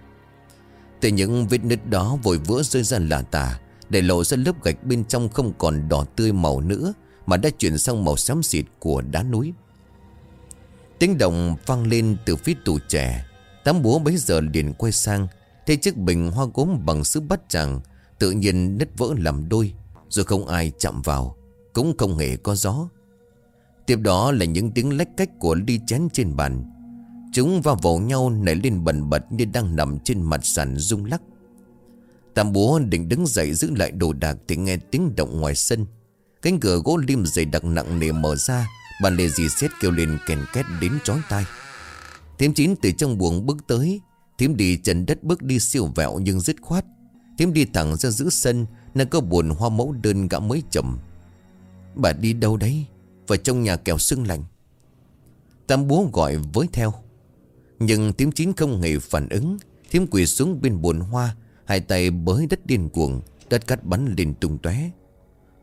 Từ những vết nứt đó vội vữa rơi ra là tà, Để lộ ra lớp gạch bên trong không còn đỏ tươi màu nữa, Mà đã chuyển sang màu xám xịt của đá núi. Tiếng động vang lên từ phía tủ trẻ. Tám búa bấy giờ liền quay sang, Thấy chiếc bình hoa gốm bằng sứ bắt chàng Tự nhiên nứt vỡ làm đôi, Rồi không ai chạm vào, Cũng không hề có gió. Tiếp đó là những tiếng lách cách của ly chén trên bàn. Chúng va vào nhau nảy lên bần bật như đang nằm trên mặt sàn rung lắc. Tam búa định đứng dậy giữ lại đồ đạc thì nghe tiếng động ngoài sân. Cánh cửa gỗ lim dày đặc nặng nề mở ra Bàn lề dì xét kêu lên kèn két đến chói tai. Thiếm chín từ trong buồng bước tới. Thiếm đi trần đất bước đi siêu vẹo nhưng dứt khoát. Thiếm đi thẳng ra giữa sân, Nơi có buồn hoa mẫu đơn gã mới chậm. Bà đi đâu đấy? Vào trong nhà kẹo xương lành. Tam búa gọi với theo. Nhưng thím chín không hề phản ứng. Thím quỳ xuống bên buồn hoa, Hai tay bới đất điên cuồng, Đất cắt bắn lên tung tóe.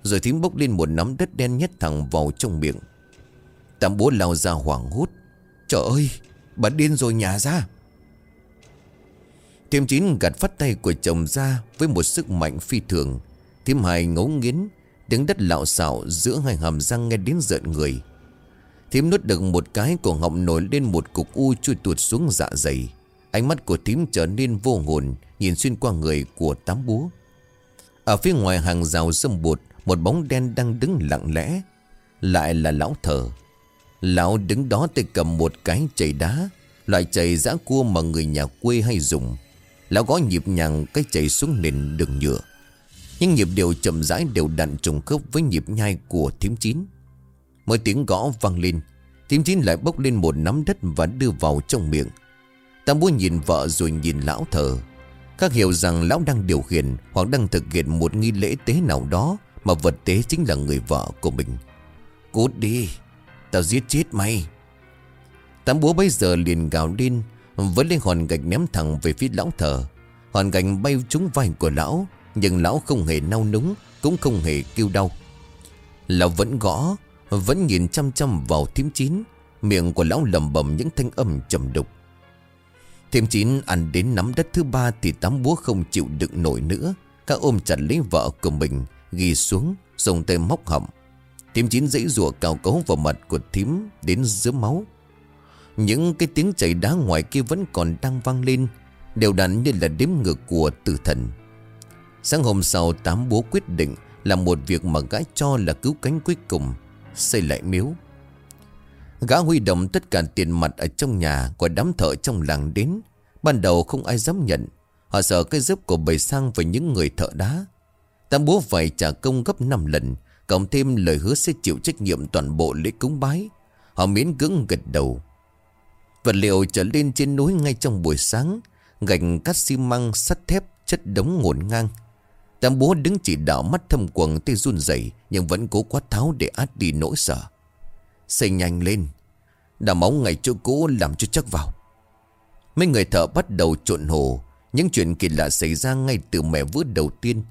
Rồi thím bốc lên một nắm đất đen nhét thẳng vào trong miệng. Tam bố lao ra hoảng hốt. Trời ơi Bà điên rồi nhà ra. Thiếm chín gạt phát tay của chồng ra Với một sức mạnh phi thường. Thiếm hài ngấu nghiến, Tiếng đất lạo xạo giữa hai hàm răng nghe đến giận người. Thím nuốt được một cái cổ họng nổi lên một cục u chui tuột xuống dạ dày. Ánh mắt của thím trở nên vô hồn Nhìn xuyên qua người của tám búa Ở phía ngoài hàng rào sâm bột, Một bóng đen đang đứng lặng lẽ. Lại là lão thờ. Lão đứng đó tay cầm một cái chày đá Loại chày giã cua mà người nhà quê hay dùng. Lão gõ nhịp nhàng cái chày xuống nền đường nhựa. Nhưng nhịp đều chậm rãi đều đặn trùng khớp với nhịp nhai của thím chín. Mỗi tiếng gõ vang lên. Tiếng chín lại bốc lên một nắm đất và đưa vào trong miệng. Tam bố nhìn vợ rồi nhìn lão thờ. Các hiểu rằng lão đang điều khiển Hoặc đang thực hiện một nghi lễ tế nào đó Mà vật tế chính là người vợ của mình. Cút đi, Tao giết chết mày. Tám búa bây giờ liền gào lên Với lên hòn gạch ném thẳng về phía lão thờ. Hòn gạch bay trúng vai của lão, Nhưng lão không hề nao núng, Cũng không hề kêu đau. Lão vẫn gõ vẫn nhìn chăm chăm vào thím chín, Miệng của lão lầm bầm những thanh âm trầm đục. Thím chín ăn đến nắm đất thứ ba Thì tám búa không chịu đựng nổi nữa. Cá ôm chặt lấy vợ của mình, Ghi xuống, Dùng tay móc họng. Thím chín dãy rùa cào cấu vào mặt của thím Đến giữa máu. Những cái tiếng chảy đá ngoài kia vẫn còn đang vang lên, Đều đặn như là đếm ngược của tử thần. Sáng hôm sau, Tám bố quyết định là một việc mà gã cho là cứu cánh cuối cùng. Xây lại miếu. Gã huy động tất cả tiền mặt ở trong nhà Của đám thợ trong làng đến. Ban đầu không ai dám nhận. Họ sợ cái giúp của bầy sang với những người thợ đá. Tam bố phải trả công gấp 5 lần, Cộng thêm lời hứa sẽ chịu trách nhiệm toàn bộ lễ cúng bái. Họ miễn cưỡng gật đầu. Vật liệu trở lên trên núi ngay trong buổi sáng Gạch cắt xi măng, sắt thép, chất đống ngổn ngang. Tam bố đứng chỉ đạo mắt thâm quần tay run rẩy, Nhưng vẫn cố quát tháo để át đi nỗi sợ. Xây nhanh lên. Đào máu ngày chỗ cũ làm cho chắc vào. Mấy người thợ bắt đầu trộn hồ. Những chuyện kỳ lạ xảy ra ngay từ mẻ vữa đầu tiên.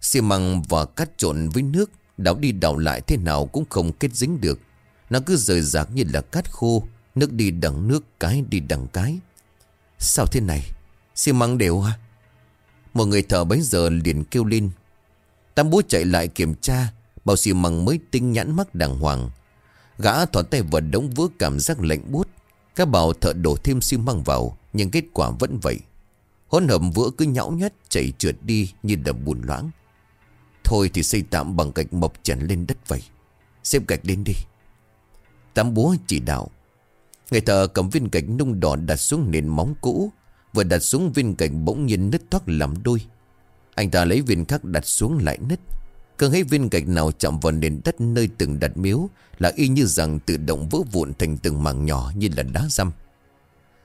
Xi măng và cát trộn với nước, Đảo đi đảo lại thế nào cũng không kết dính được. Nó cứ rời rạc như là cát khô, Nước đi đằng nước, cái đi đằng cái. Sao thế này? Xi măng đều à một người thợ bấy giờ liền kêu lên. Tam bố chạy lại kiểm tra Bao xì măng mới tinh nhãn mắt đàng hoàng. Gã thỏ tay vào đống vữa cảm giác lạnh buốt. Các bảo thợ đổ thêm xi măng vào, Nhưng kết quả vẫn vậy. Hỗn hợp vữa cứ nhão nhất chảy trượt đi như đầm bùn loãng. Thôi thì xây tạm bằng gạch mộc trần lên đất vậy. Xếp gạch lên đi. Tam búa chỉ đạo. Người thợ cầm viên gạch nung đỏ đặt xuống nền móng cũ Vừa đặt xuống viên gạch bỗng nhiên nứt thoát làm đôi. Anh ta lấy viên khác đặt xuống lại nứt. Cứ thấy viên gạch nào chạm vào nền đất nơi từng đặt miếu Là y như rằng tự động vỡ vụn thành từng mảng nhỏ như là đá răm.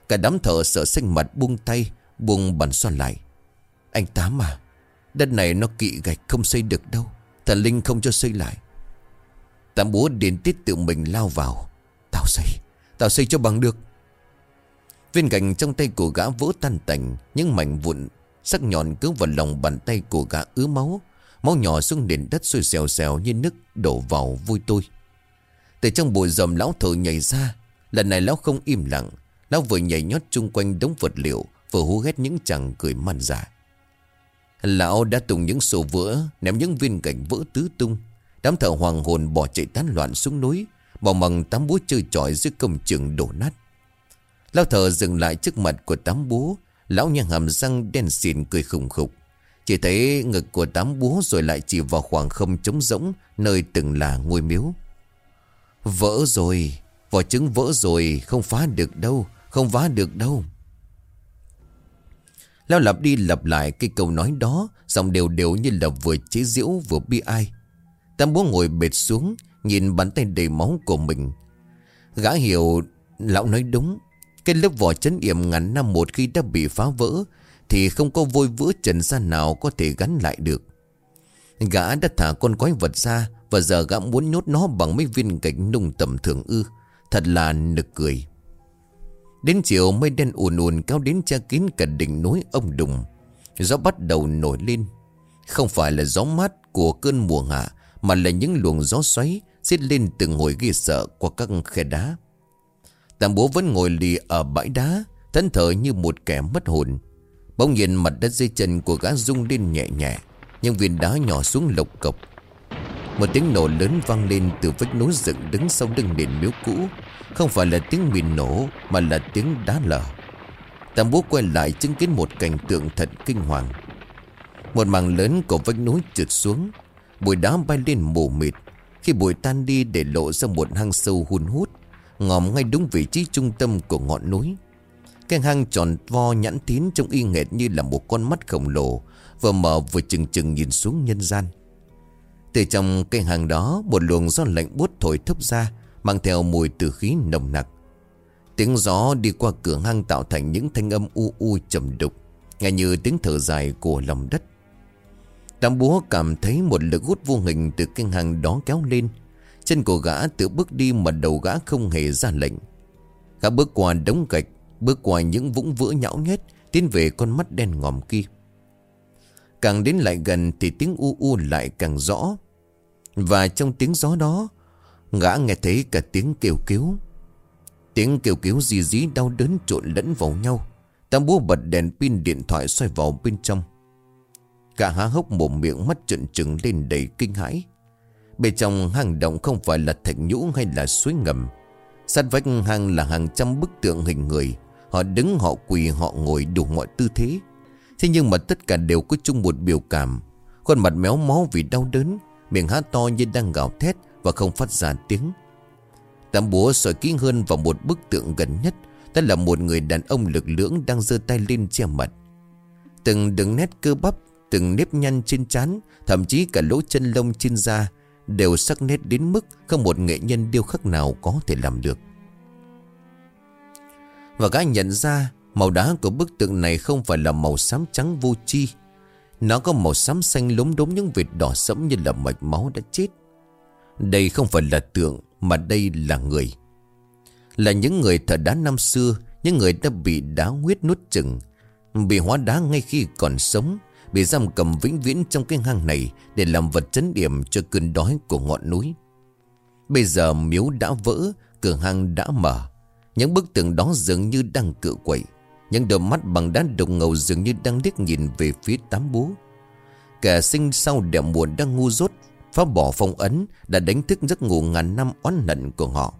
Cả đám thợ sợ xanh mặt buông tay, Buông bàn xoan lại. Anh Tám à Đất này nó kỵ gạch không xây được đâu, Thần Linh không cho xây lại. Tám búa đến tiết tự mình lao vào. Tao xây Tao xây cho bằng được. Viên gạch trong tay của gã vỡ tan tành, Những mảnh vụn, Sắc nhọn cứ vào lòng bàn tay của gã ứa máu. Máu nhỏ xuống nền đất sôi xèo xèo như nước đổ vào vui tôi Từ trong bụi rầm lão thở nhảy ra, Lần này lão không im lặng. Lão vừa nhảy nhót chung quanh đống vật liệu, Vừa hú ghét những chàng cười man giả Lão đã tung những sổ vỡ Ném những viên gạch vỡ tứ tung. Đám thợ hoàng hồn bỏ chạy tán loạn xuống núi Bỏ bằng tám búa chơi trọi dưới công trường đổ nát. Lão thợ dừng lại trước mặt của tám búa Lão nhăn hàm răng đen xịn cười khủng khục. Chỉ thấy ngực của tám búa rồi lại chỉ vào khoảng không trống rỗng, Nơi từng là ngôi miếu. Vỡ rồi, Vỏ trứng vỡ rồi, Không phá được đâu, Không phá được đâu. Lão lặp đi lặp lại cái câu nói đó, Giọng đều đều như là vừa chế giễu vừa bi ai. Tam bố ngồi bệt xuống, Nhìn bàn tay đầy máu của mình. Gã hiểu, Lão nói đúng cái lớp vỏ chấn yểm ngắn năm một khi đã bị phá vỡ, Thì không có vôi vữa trần gian nào có thể gắn lại được. Gã đã thả con quái vật ra Và giờ gã muốn nhốt nó bằng mấy viên gạch nung tầm thường ư. Thật là nực cười. Đến chiều, mây đen ùn ùn cao đến che kín cả đỉnh núi ông đùng. Gió bắt đầu nổi lên. Không phải là gió mát của cơn mùa hạ, Mà là những luồng gió xoáy Xít lên từng hồi ghi sợ qua các khe đá. Tạm bố vẫn ngồi lì ở bãi đá Thân thở như một kẻ mất hồn. Bỗng nhiên mặt đất dưới chân của gã rung lên nhẹ nhẹ Nhưng viên đá nhỏ xuống lộc cộc. Một tiếng nổ lớn vang lên từ vách núi dựng đứng sau lưng nền miếu cũ. Không phải là tiếng mìn nổ, Mà là tiếng đá lở. Tam bố quay lại chứng kiến một cảnh tượng thật kinh hoàng. Một mảng lớn của vách núi trượt xuống, Bụi đá bay lên mù mịt. Khi bụi tan đi để lộ ra một hang sâu hun hút Ngòm ngay đúng vị trí trung tâm của ngọn núi. Cái hang tròn vo nhãn tín trông y nghệt như là một con mắt khổng lồ, Vừa mở vừa chừng chừng nhìn xuống nhân gian. Từ trong cái hang đó, Một luồng gió lạnh buốt thổi thấp ra, Mang theo mùi tử khí nồng nặc. Tiếng gió đi qua cửa hang tạo thành những thanh âm u u trầm đục, Nghe như tiếng thở dài của lòng đất. Tam búa cảm thấy một lực hút vô hình từ cái hang đó kéo lên Chân của gã tự bước đi mà đầu gã không hề ra lệnh. Gã bước qua đống gạch, Bước qua những vũng vữa nhão nhét, Tiến về con mắt đen ngòm kia. Càng đến lại gần thì tiếng u u lại càng rõ. Và trong tiếng gió đó, Gã nghe thấy cả tiếng kêu cứu. Tiếng kêu cứu gì dí đau đớn trộn lẫn vào nhau. Tam búa bật đèn pin điện thoại xoay vào bên trong. Cả há hốc mồm miệng mắt trợn trừng lên đầy kinh hãi. Bên trong hang động không phải là thạch nhũ hay là suối ngầm. Sát vách hang là hàng trăm bức tượng hình người. Họ đứng, họ quỳ, họ ngồi đủ mọi tư thế. Thế nhưng mà tất cả đều có chung một biểu cảm. Khuôn mặt méo mó vì đau đớn, Miệng há to như đang gào thét và không phát ra tiếng. Tam búa soi kỹ hơn vào một bức tượng gần nhất. Đó là một người đàn ông lực lưỡng đang giơ tay lên che mặt. Từng đường nét cơ bắp, Từng nếp nhăn trên trán, Thậm chí cả lỗ chân lông trên da Đều sắc nét đến mức Không một nghệ nhân điêu khắc nào có thể làm được. Và gã nhận ra Màu đá của bức tượng này không phải là màu xám trắng vô chi Nó có màu xám xanh lốm đốm những vệt đỏ sẫm như là mạch máu đã chết. Đây không phải là tượng, Mà đây là người. Là những người thợ đá năm xưa, Những người đã bị đá huyết nuốt chừng, Bị hóa đá ngay khi còn sống. Bị giam cầm vĩnh viễn trong cái hang này Để làm vật chấn điểm cho cơn đói của ngọn núi. Bây giờ miếu đã vỡ, Cửa hang đã mở. Những bức tượng đó dường như đang cự quậy. Những đôi mắt bằng đá đồng ngầu dường như đang liếc nhìn về phía tám bố. Kẻ sinh sau đẻ muộn đang ngu dốt, Phá bỏ phong ấn, Đã đánh thức giấc ngủ ngàn năm oán nận của họ.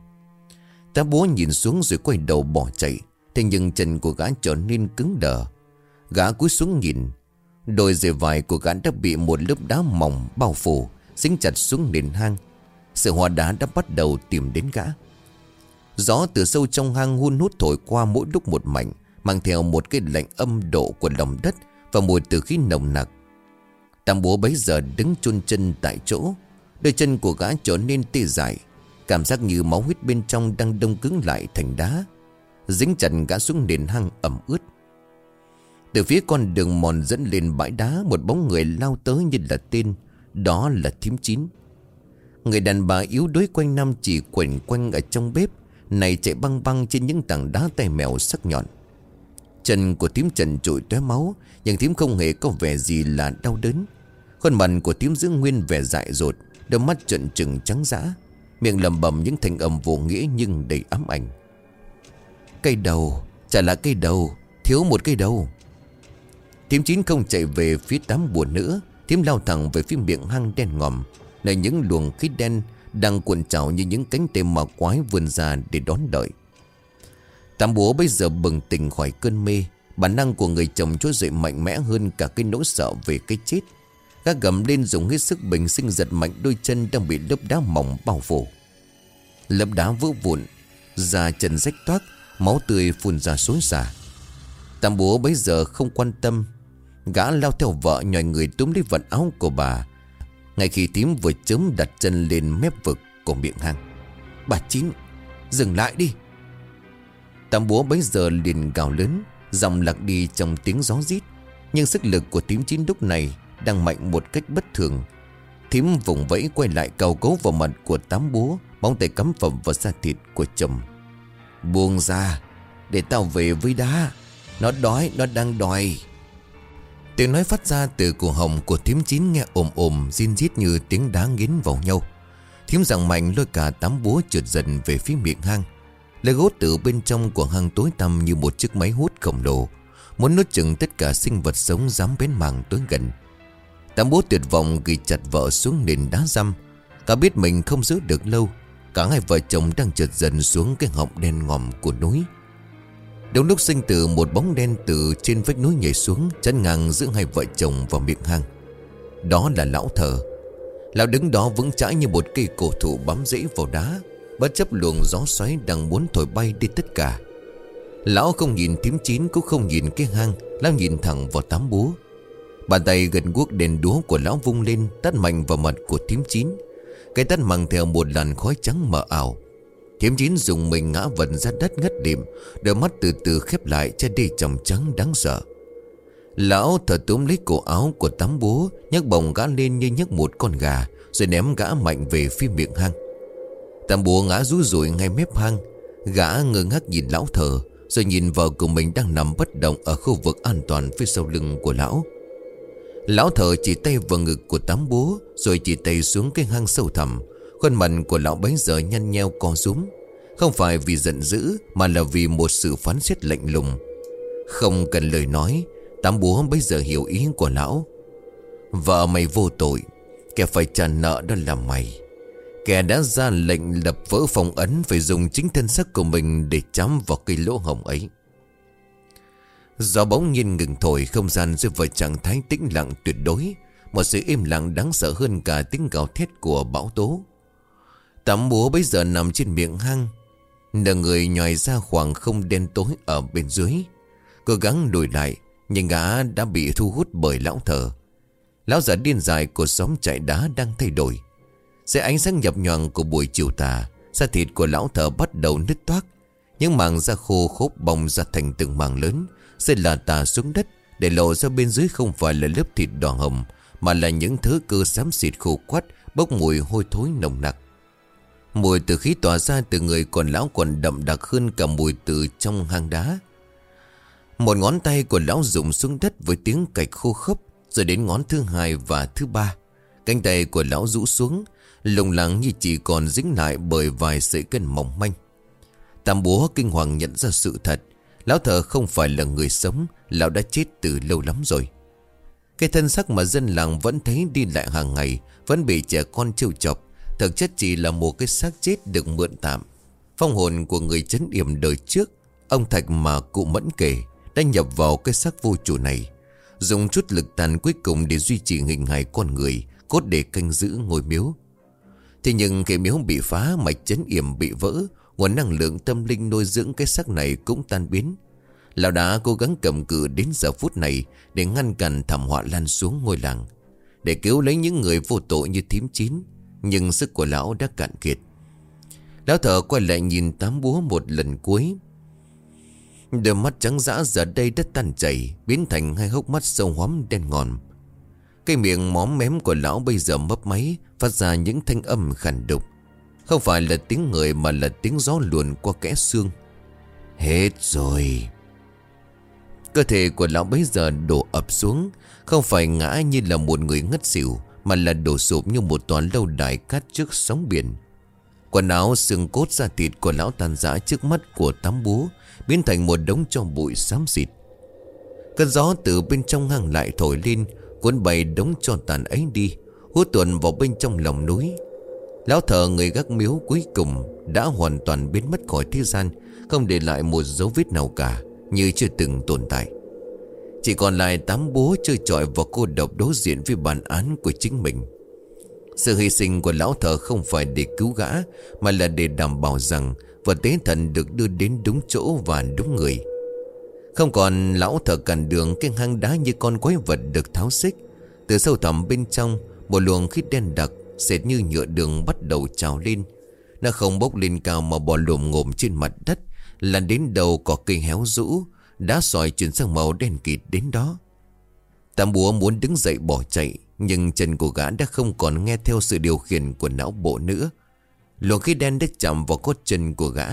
Tám bố nhìn xuống rồi quay đầu bỏ chạy, Thế nhưng chân của gã trở nên cứng đờ. Gã cúi xuống nhìn Đôi giày vải của gã đã bị một lớp đá mỏng bao phủ, Dính chặt xuống nền hang. Sự hòa đá đã bắt đầu tìm đến gã. Gió từ sâu trong hang hun hút thổi qua mỗi lúc một mạnh Mang theo một cái lạnh âm độ của lòng đất Và mùi từ khí nồng nặc. Tam búa bấy giờ đứng chôn chân tại chỗ. Đôi chân của gã trở nên tê dại, Cảm giác như máu huyết bên trong đang đông cứng lại thành đá. Dính chặt gã xuống nền hang ẩm ướt. Từ phía con đường mòn dẫn lên bãi đá, Một bóng người lao tới như là tên, Đó là thím chín. Người đàn bà yếu đuối quanh năm chỉ quẩn quanh ở trong bếp, Này chạy băng băng trên những tảng đá tay mèo sắc nhọn. Chân của thím trần trụi tóe máu, Nhưng thím không hề có vẻ gì là đau đớn. Khuôn mặt của thím giữ nguyên vẻ dại dột, Đôi mắt trận trừng trắng dã, Miệng lầm bầm những thành âm vô nghĩa nhưng đầy ám ảnh. Cây đầu, Chả là cây đầu, Thiếu một cây đầu. Thím chín không chạy về phía tám bùa nữa Thím lao thẳng về phía miệng hang đen ngòm. Nơi những luồng khí đen Đang cuộn trào như những cánh tay mà quái vươn ra để đón đợi. Tám búa bây giờ bừng tỉnh khỏi cơn mê. Bản năng của người chồng chúa dậy mạnh mẽ hơn cả cái nỗi sợ về cái chết. Gác gầm lên dùng hết sức bình sinh giật mạnh đôi chân đang bị lớp đá mỏng bao phủ. Lớp đá vỡ vụn, Da chân rách toát Máu tươi phun ra xối xả. Tam búa bây giờ không quan tâm Gã lao theo vợ nhòi người túm lấy vận áo của bà. Ngay khi tím vừa chớm đặt chân lên mép vực của miệng hang, Bà Chín, Dừng lại đi. Tam búa bấy giờ liền gào lớn Dòng lạc đi trong tiếng gió rít. Nhưng sức lực của tím chín lúc này Đang mạnh một cách bất thường. Thím vùng vẫy quay lại cầu cấu vào mặt của tám búa Bóng tay cắm phẩm vào da thịt của chồng. Buông ra, Để tao về với đá. Nó đói, nó đang đòi. Tiếng nói phát ra từ cổ hồng của thím chín nghe ồm ồm Xin rít như tiếng đá nghiến vào nhau. Thím rằng mạnh lôi cả tám búa trượt dần về phía miệng hang. Lời gốt từ bên trong của hang tối tăm như một chiếc máy hút khổng lồ, Muốn nuốt chừng tất cả sinh vật sống dám bén màng tới gần. Tám bố tuyệt vọng ghi chặt vợ xuống nền đá răm. Cả biết mình không giữ được lâu, Cả hai vợ chồng đang trượt dần xuống cái họng đen ngòm của núi. Đúng lúc sinh tử một bóng đen từ trên vách núi nhảy xuống, Chắn ngang giữa hai vợ chồng vào miệng hang. Đó là lão thờ. Lão đứng đó vững chãi như một cây cổ thụ bám rễ vào đá, Bất chấp luồng gió xoáy đang muốn thổi bay đi tất cả. Lão không nhìn tím chín cũng không nhìn cái hang, Lão nhìn thẳng vào tám búa. Bàn tay gần guốc đèn đúa của lão vung lên Tắt mạnh vào mặt của tím chín. Cái tắt mang theo một làn khói trắng mờ ảo Kiếm chín dùng mình ngã vật ra đất ngất điểm Đôi mắt từ từ khép lại cho đi tròng trắng đáng sợ. Lão thở túm lấy cổ áo của tám búa nhấc bồng gã lên như nhấc một con gà, Rồi ném gã mạnh về phía miệng hang. Tắm búa ngã rú rủi ngay mép hang, Gã ngơ ngác nhìn lão thở Rồi nhìn vợ của mình đang nằm bất động Ở khu vực an toàn phía sau lưng của lão. Lão thở chỉ tay vào ngực của tám búa Rồi chỉ tay xuống cái hang sâu thẳm Khuôn mặt của lão bấy giờ nhăn nheo co rúm. Không phải vì giận dữ, Mà là vì một sự phán xét lạnh lùng. Không cần lời nói, Tám búa bây giờ hiểu ý của lão. Vợ mày vô tội, Kẻ phải trả nợ đó là mày. Kẻ đã ra lệnh lập vỡ phòng ấn Phải dùng chính thân sắc của mình Để chám vào cây lỗ hồng ấy. Gió bóng nhiên ngừng thổi, Không gian rơi vào trạng thái tĩnh lặng tuyệt đối. Một sự im lặng đáng sợ hơn cả tiếng gào thét của bão tố. Tắm búa bây giờ nằm trên miệng hang. Nờ người nhòi ra khoảng không đen tối ở bên dưới. Cố gắng đổi lại, Nhưng gã đã bị thu hút bởi lão thờ. Lão giả điên dài của xóm chạy đá đang thay đổi. Sẽ ánh sáng nhập nhoàng của buổi chiều tà, Da thịt của lão thờ bắt đầu nứt toác. Những màng da khô khốp bong ra thành từng màng lớn, Sẽ là tà xuống đất Để lộ ra bên dưới không phải là lớp thịt đỏ hồng, Mà là những thứ cơ xám xịt khô quắt, Bốc mùi hôi thối nồng nặc. Mùi từ khí tỏa ra từ người còn lão còn đậm đặc hơn cả mùi từ trong hang đá. Một ngón tay của lão rụng xuống đất với tiếng cạch khô khốc, Rồi đến ngón thứ hai và thứ ba. Cánh tay của lão rũ xuống Lồng lắng như chỉ còn dính lại bởi vài sợi cân mỏng manh. Tam búa kinh hoàng nhận ra sự thật, Lão thợ không phải là người sống, Lão đã chết từ lâu lắm rồi. Cái thân sắc mà dân làng vẫn thấy đi lại hàng ngày, Vẫn bị trẻ con trêu chọc. Thực chất chỉ là một cái xác chết được mượn tạm. Phong hồn của người chấn yểm đời trước, Ông Thạch mà cụ mẫn kể, Đã nhập vào cái xác vô chủ này. Dùng chút lực tàn cuối cùng để duy trì hình hài con người, Cốt để canh giữ ngôi miếu. Thế nhưng cái miếu bị phá Mạch chấn yểm bị vỡ, Nguồn năng lượng tâm linh nuôi dưỡng cái xác này cũng tan biến. Lão đã cố gắng cầm cự đến giờ phút này Để ngăn cản thảm họa lan xuống ngôi làng, Để cứu lấy những người vô tội như thím chín. Nhưng sức của lão đã cạn kiệt. Lão thở quay lại nhìn tám búa một lần cuối. Đôi mắt trắng dã giờ đây đã tan chảy, Biến thành hai hốc mắt sâu hoắm đen ngòm. Cái miệng móm mém của lão bây giờ mấp máy, Phát ra những thanh âm khàn đục. Không phải là tiếng người mà là tiếng gió luồn qua kẽ xương. Hết rồi. Cơ thể của lão bấy giờ đổ ập xuống, Không phải ngã như là một người ngất xỉu. Mà là đổ sụp như một tòa lâu đài cát trước sóng biển. Quần áo xương cốt da thịt của lão tàn rã trước mắt của tám búa Biến thành một đống cho bụi xám xịt. Cơn gió từ bên trong hang lại thổi lên, Cuốn bay đống cho tàn ấy đi, Hút tuần vào bên trong lòng núi. Lão thờ người gác miếu cuối cùng Đã hoàn toàn biến mất khỏi thế gian, Không để lại một dấu vết nào cả, Như chưa từng tồn tại. Chỉ còn lại tám bố chơi trọi và cô độc đối diện với bản án của chính mình. Sự hy sinh của lão thờ không phải để cứu gã, Mà là để đảm bảo rằng vật tế thần được đưa đến đúng chỗ và đúng người. Không còn lão thợ cản đường Cái hang đá như con quái vật được tháo xích, Từ sâu thẳm bên trong, Một luồng khí đen đặc Xệt như nhựa đường bắt đầu trào lên. Nó không bốc lên cao mà bò lồm ngồm trên mặt đất, Là đến đầu có cây héo rũ Đá sỏi chuyển sang màu đen kịt đến đó. Tam búa muốn đứng dậy bỏ chạy, Nhưng chân của gã đã không còn nghe theo sự điều khiển của não bộ nữa. Luồng khí đen đã chạm vào cốt chân của gã.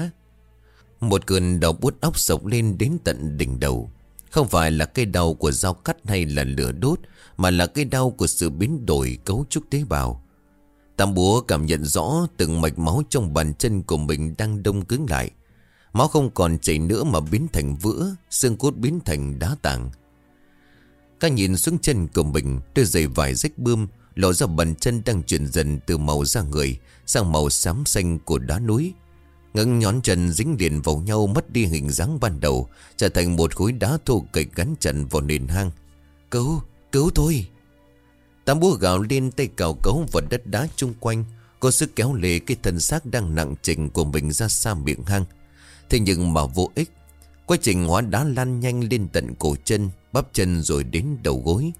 Một cơn đau bút óc sộc lên đến tận đỉnh đầu. Không phải là cây đau của dao cắt hay là lửa đốt, Mà là cây đau của sự biến đổi cấu trúc tế bào. Tam búa cảm nhận rõ từng mạch máu trong bàn chân của mình đang đông cứng lại. Máu không còn chảy nữa mà biến thành vữa Xương cốt biến thành đá tảng. Các nhìn xuống chân của mình Đôi giày vải rách bươm Lộ ra bàn chân đang chuyển dần từ màu da người Sang màu xám xanh của đá núi. Ngân nhón chân dính liền vào nhau Mất đi hình dáng ban đầu Trở thành một khối đá thô kịch gắn chân vào nền hang. Cứu, cứu tôi! Tám búa gạo lên tay cào cấu vào đất đá chung quanh Có sức kéo lê cái thân xác đang nặng trình của mình ra xa miệng hang. Thế nhưng mà vô ích. Quá trình hóa đá lan nhanh lên tận cổ chân, Bắp chân rồi đến đầu gối.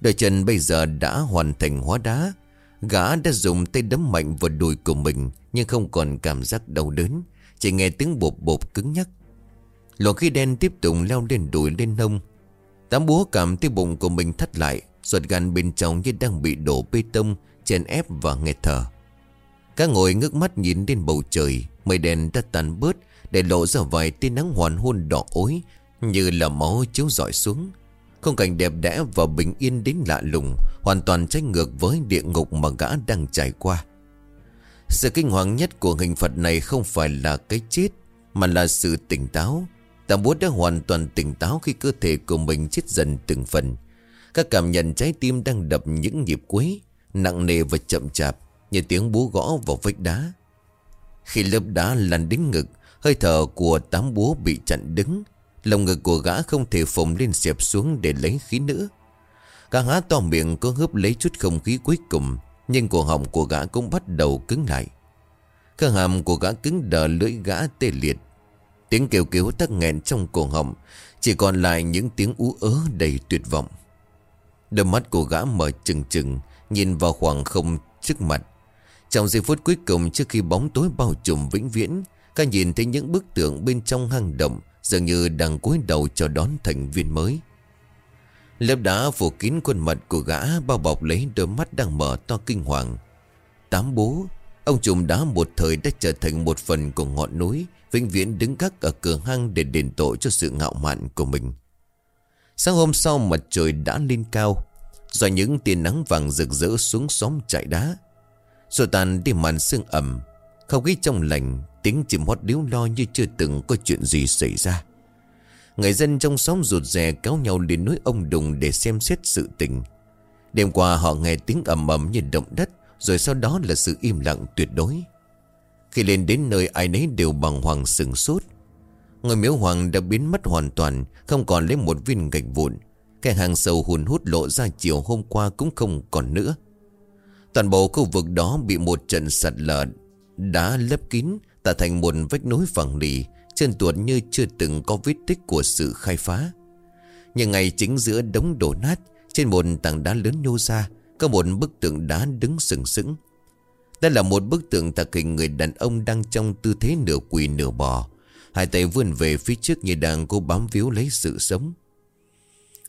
Đôi chân bây giờ đã hoàn thành hóa đá. Gã đã dùng tay đấm mạnh vào đùi của mình, Nhưng không còn cảm giác đau đớn, Chỉ nghe tiếng bột bột cứng nhắc. Luồng khí đen tiếp tục leo lên đùi lên nông Tám búa cảm thấy bụng của mình thắt lại, Ruột gan bên trong như đang bị đổ bê tông, Chèn ép và nghẹt thở. Các ngồi ngước mắt nhìn lên bầu trời, Mây đèn đã tàn bớt để lộ ra vài tia nắng hoàn hôn đỏ ối, Như là máu chiếu rọi xuống. Không cảnh đẹp đẽ và bình yên đến lạ lùng, Hoàn toàn trái ngược với địa ngục mà gã đang trải qua. Sự kinh hoàng nhất của hình phạt này không phải là cái chết, Mà là sự tỉnh táo. Tạm bố đã hoàn toàn tỉnh táo khi cơ thể của mình chết dần từng phần. Các cảm nhận trái tim đang đập những nhịp cuối, Nặng nề và chậm chạp, Như tiếng búa gõ vào vách đá. Khi lớp đá lăn đến ngực Hơi thở của tám búa bị chặn đứng. Lòng ngực của gã không thể phồng lên xẹp xuống để lấy khí nữa Gã há to miệng có hớp lấy chút không khí cuối cùng, Nhưng cổ họng của gã cũng bắt đầu cứng lại. Cơ hàm của gã cứng đờ lưỡi gã tê liệt. Tiếng kêu kêu tắc nghẹn trong cổ họng, Chỉ còn lại những tiếng ú ớ đầy tuyệt vọng. Đôi mắt của gã mở trừng trừng, Nhìn vào khoảng không trước mặt. Trong giây phút cuối cùng trước khi bóng tối bao trùm vĩnh viễn Ca nhìn thấy những bức tượng bên trong hang động, Dường như đang cúi đầu cho đón thành viên mới. Lớp đá phủ kín khuôn mặt của gã Bao bọc lấy đôi mắt đang mở to kinh hoàng. Tám bố, Ông trùm đá một thời đã trở thành một phần của ngọn núi, Vĩnh viễn đứng gác ở cửa hang Để đền tội cho sự ngạo mạn của mình. Sáng hôm sau mặt trời đã lên cao, Do những tia nắng vàng rực rỡ xuống xóm chạy đá. Rồi tàn đi màn sương ẩm, Không khí trong lành Tiếng chim hót điếu lo như chưa từng có chuyện gì xảy ra. Người dân trong xóm rụt rè kéo nhau đến núi ông đùng để xem xét sự tình. Đêm qua họ nghe tiếng ầm ầm như động đất, Rồi sau đó là sự im lặng tuyệt đối. Khi lên đến nơi ai nấy đều bằng hoàng sừng sốt. Ngôi miếu hoàng đã biến mất hoàn toàn, Không còn lấy một viên gạch vụn. Cái hàng sầu hùn hút lộ ra chiều hôm qua cũng không còn nữa. Toàn bộ khu vực đó bị một trận sạt lở Đá lấp kín Tạo thành một vách núi phẳng lì Chân tuột như chưa từng có vết tích của sự khai phá. Nhưng ngay chính giữa đống đổ nát Trên một tảng đá lớn nhô ra Có một bức tượng đá đứng sừng sững. Đây là một bức tượng tạc hình người đàn ông đang trong tư thế nửa quỳ nửa bò. Hai tay vươn về phía trước như đang cố bám víu lấy sự sống.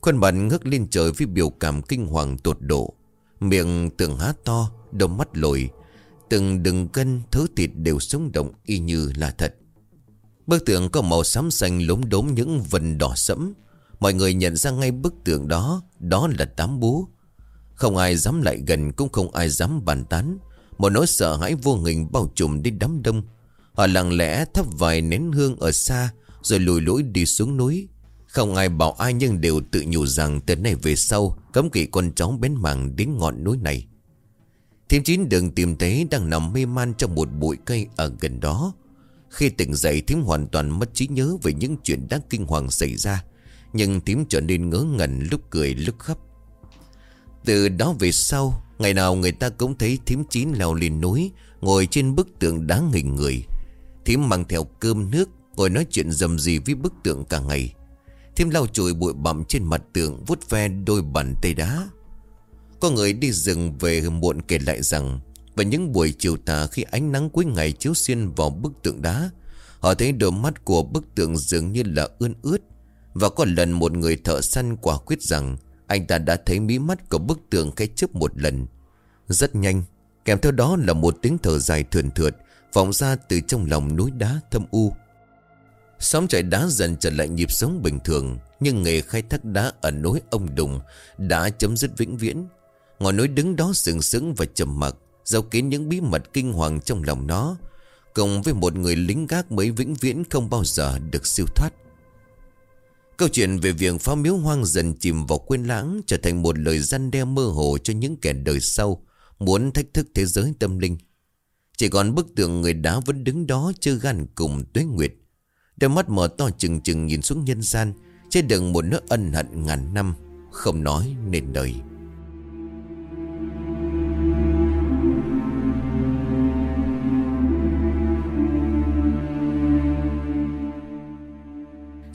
Khuôn mặt ngước lên trời với biểu cảm kinh hoàng tột độ. Miệng tượng há to, đôi mắt lồi Từng đường cân, thứ thịt đều sống động y như là thật. Bức tượng có màu xám xanh lốm đốm những vần đỏ sẫm. Mọi người nhận ra ngay bức tượng đó Đó là tám bú Không ai dám lại gần cũng không ai dám bàn tán. Một nỗi sợ hãi vô hình bao trùm đến đám đông. Họ lặng lẽ thắp vài nén hương ở xa Rồi lùi lũi đi xuống núi. Không ai bảo ai nhưng đều tự nhủ rằng Từ nay về sau Cấm kỵ con cháu bén mảng đến ngọn núi này. Thiêm chín đường tìm thấy đang nằm mê man trong một bụi cây ở gần đó khi tỉnh dậy thím hoàn toàn mất trí nhớ về những chuyện đáng kinh hoàng xảy ra. Nhưng thím trở nên ngớ ngẩn lúc cười lúc khóc. Từ đó về sau, ngày nào người ta cũng thấy thím chín leo lên núi, ngồi trên bức tượng đá hình người. Thím mang theo cơm nước, ngồi nói chuyện dầm gì với bức tượng cả ngày. Thím lau chùi bụi bặm trên mặt tượng, vuốt ve đôi bàn tay đá. Có người đi rừng về muộn kể lại rằng và những buổi chiều tà khi ánh nắng cuối ngày chiếu xuyên vào bức tượng đá, Họ thấy đôi mắt của bức tượng dường như là ươn ướt. Và có lần một người thợ săn quả quyết rằng, Anh ta đã thấy mí mắt của bức tượng cái chớp một lần. Rất nhanh, Kèm theo đó là một tiếng thở dài thườn thượt, Vọng ra từ trong lòng núi đá thâm u. Xóm chảy đá dần trở lại nhịp sống bình thường, Nhưng nghề khai thác đá ở núi ông Đùng Đã chấm dứt vĩnh viễn. Ngọn núi đứng đó sừng sững và trầm mặc, Giấu kín những bí mật kinh hoàng trong lòng nó, Cùng với một người lính gác mới vĩnh viễn không bao giờ được siêu thoát. Câu chuyện về việc phá miếu hoang dần chìm vào quên lãng Trở thành một lời răn đe mơ hồ cho những kẻ đời sau Muốn thách thức thế giới tâm linh. Chỉ còn bức tượng người đá vẫn đứng đó chưa gan cùng tuế nguyệt. Đôi mắt mở to chừng chừng nhìn xuống nhân gian, Trên đường một nỗi ân hận ngàn năm Không nói nên đời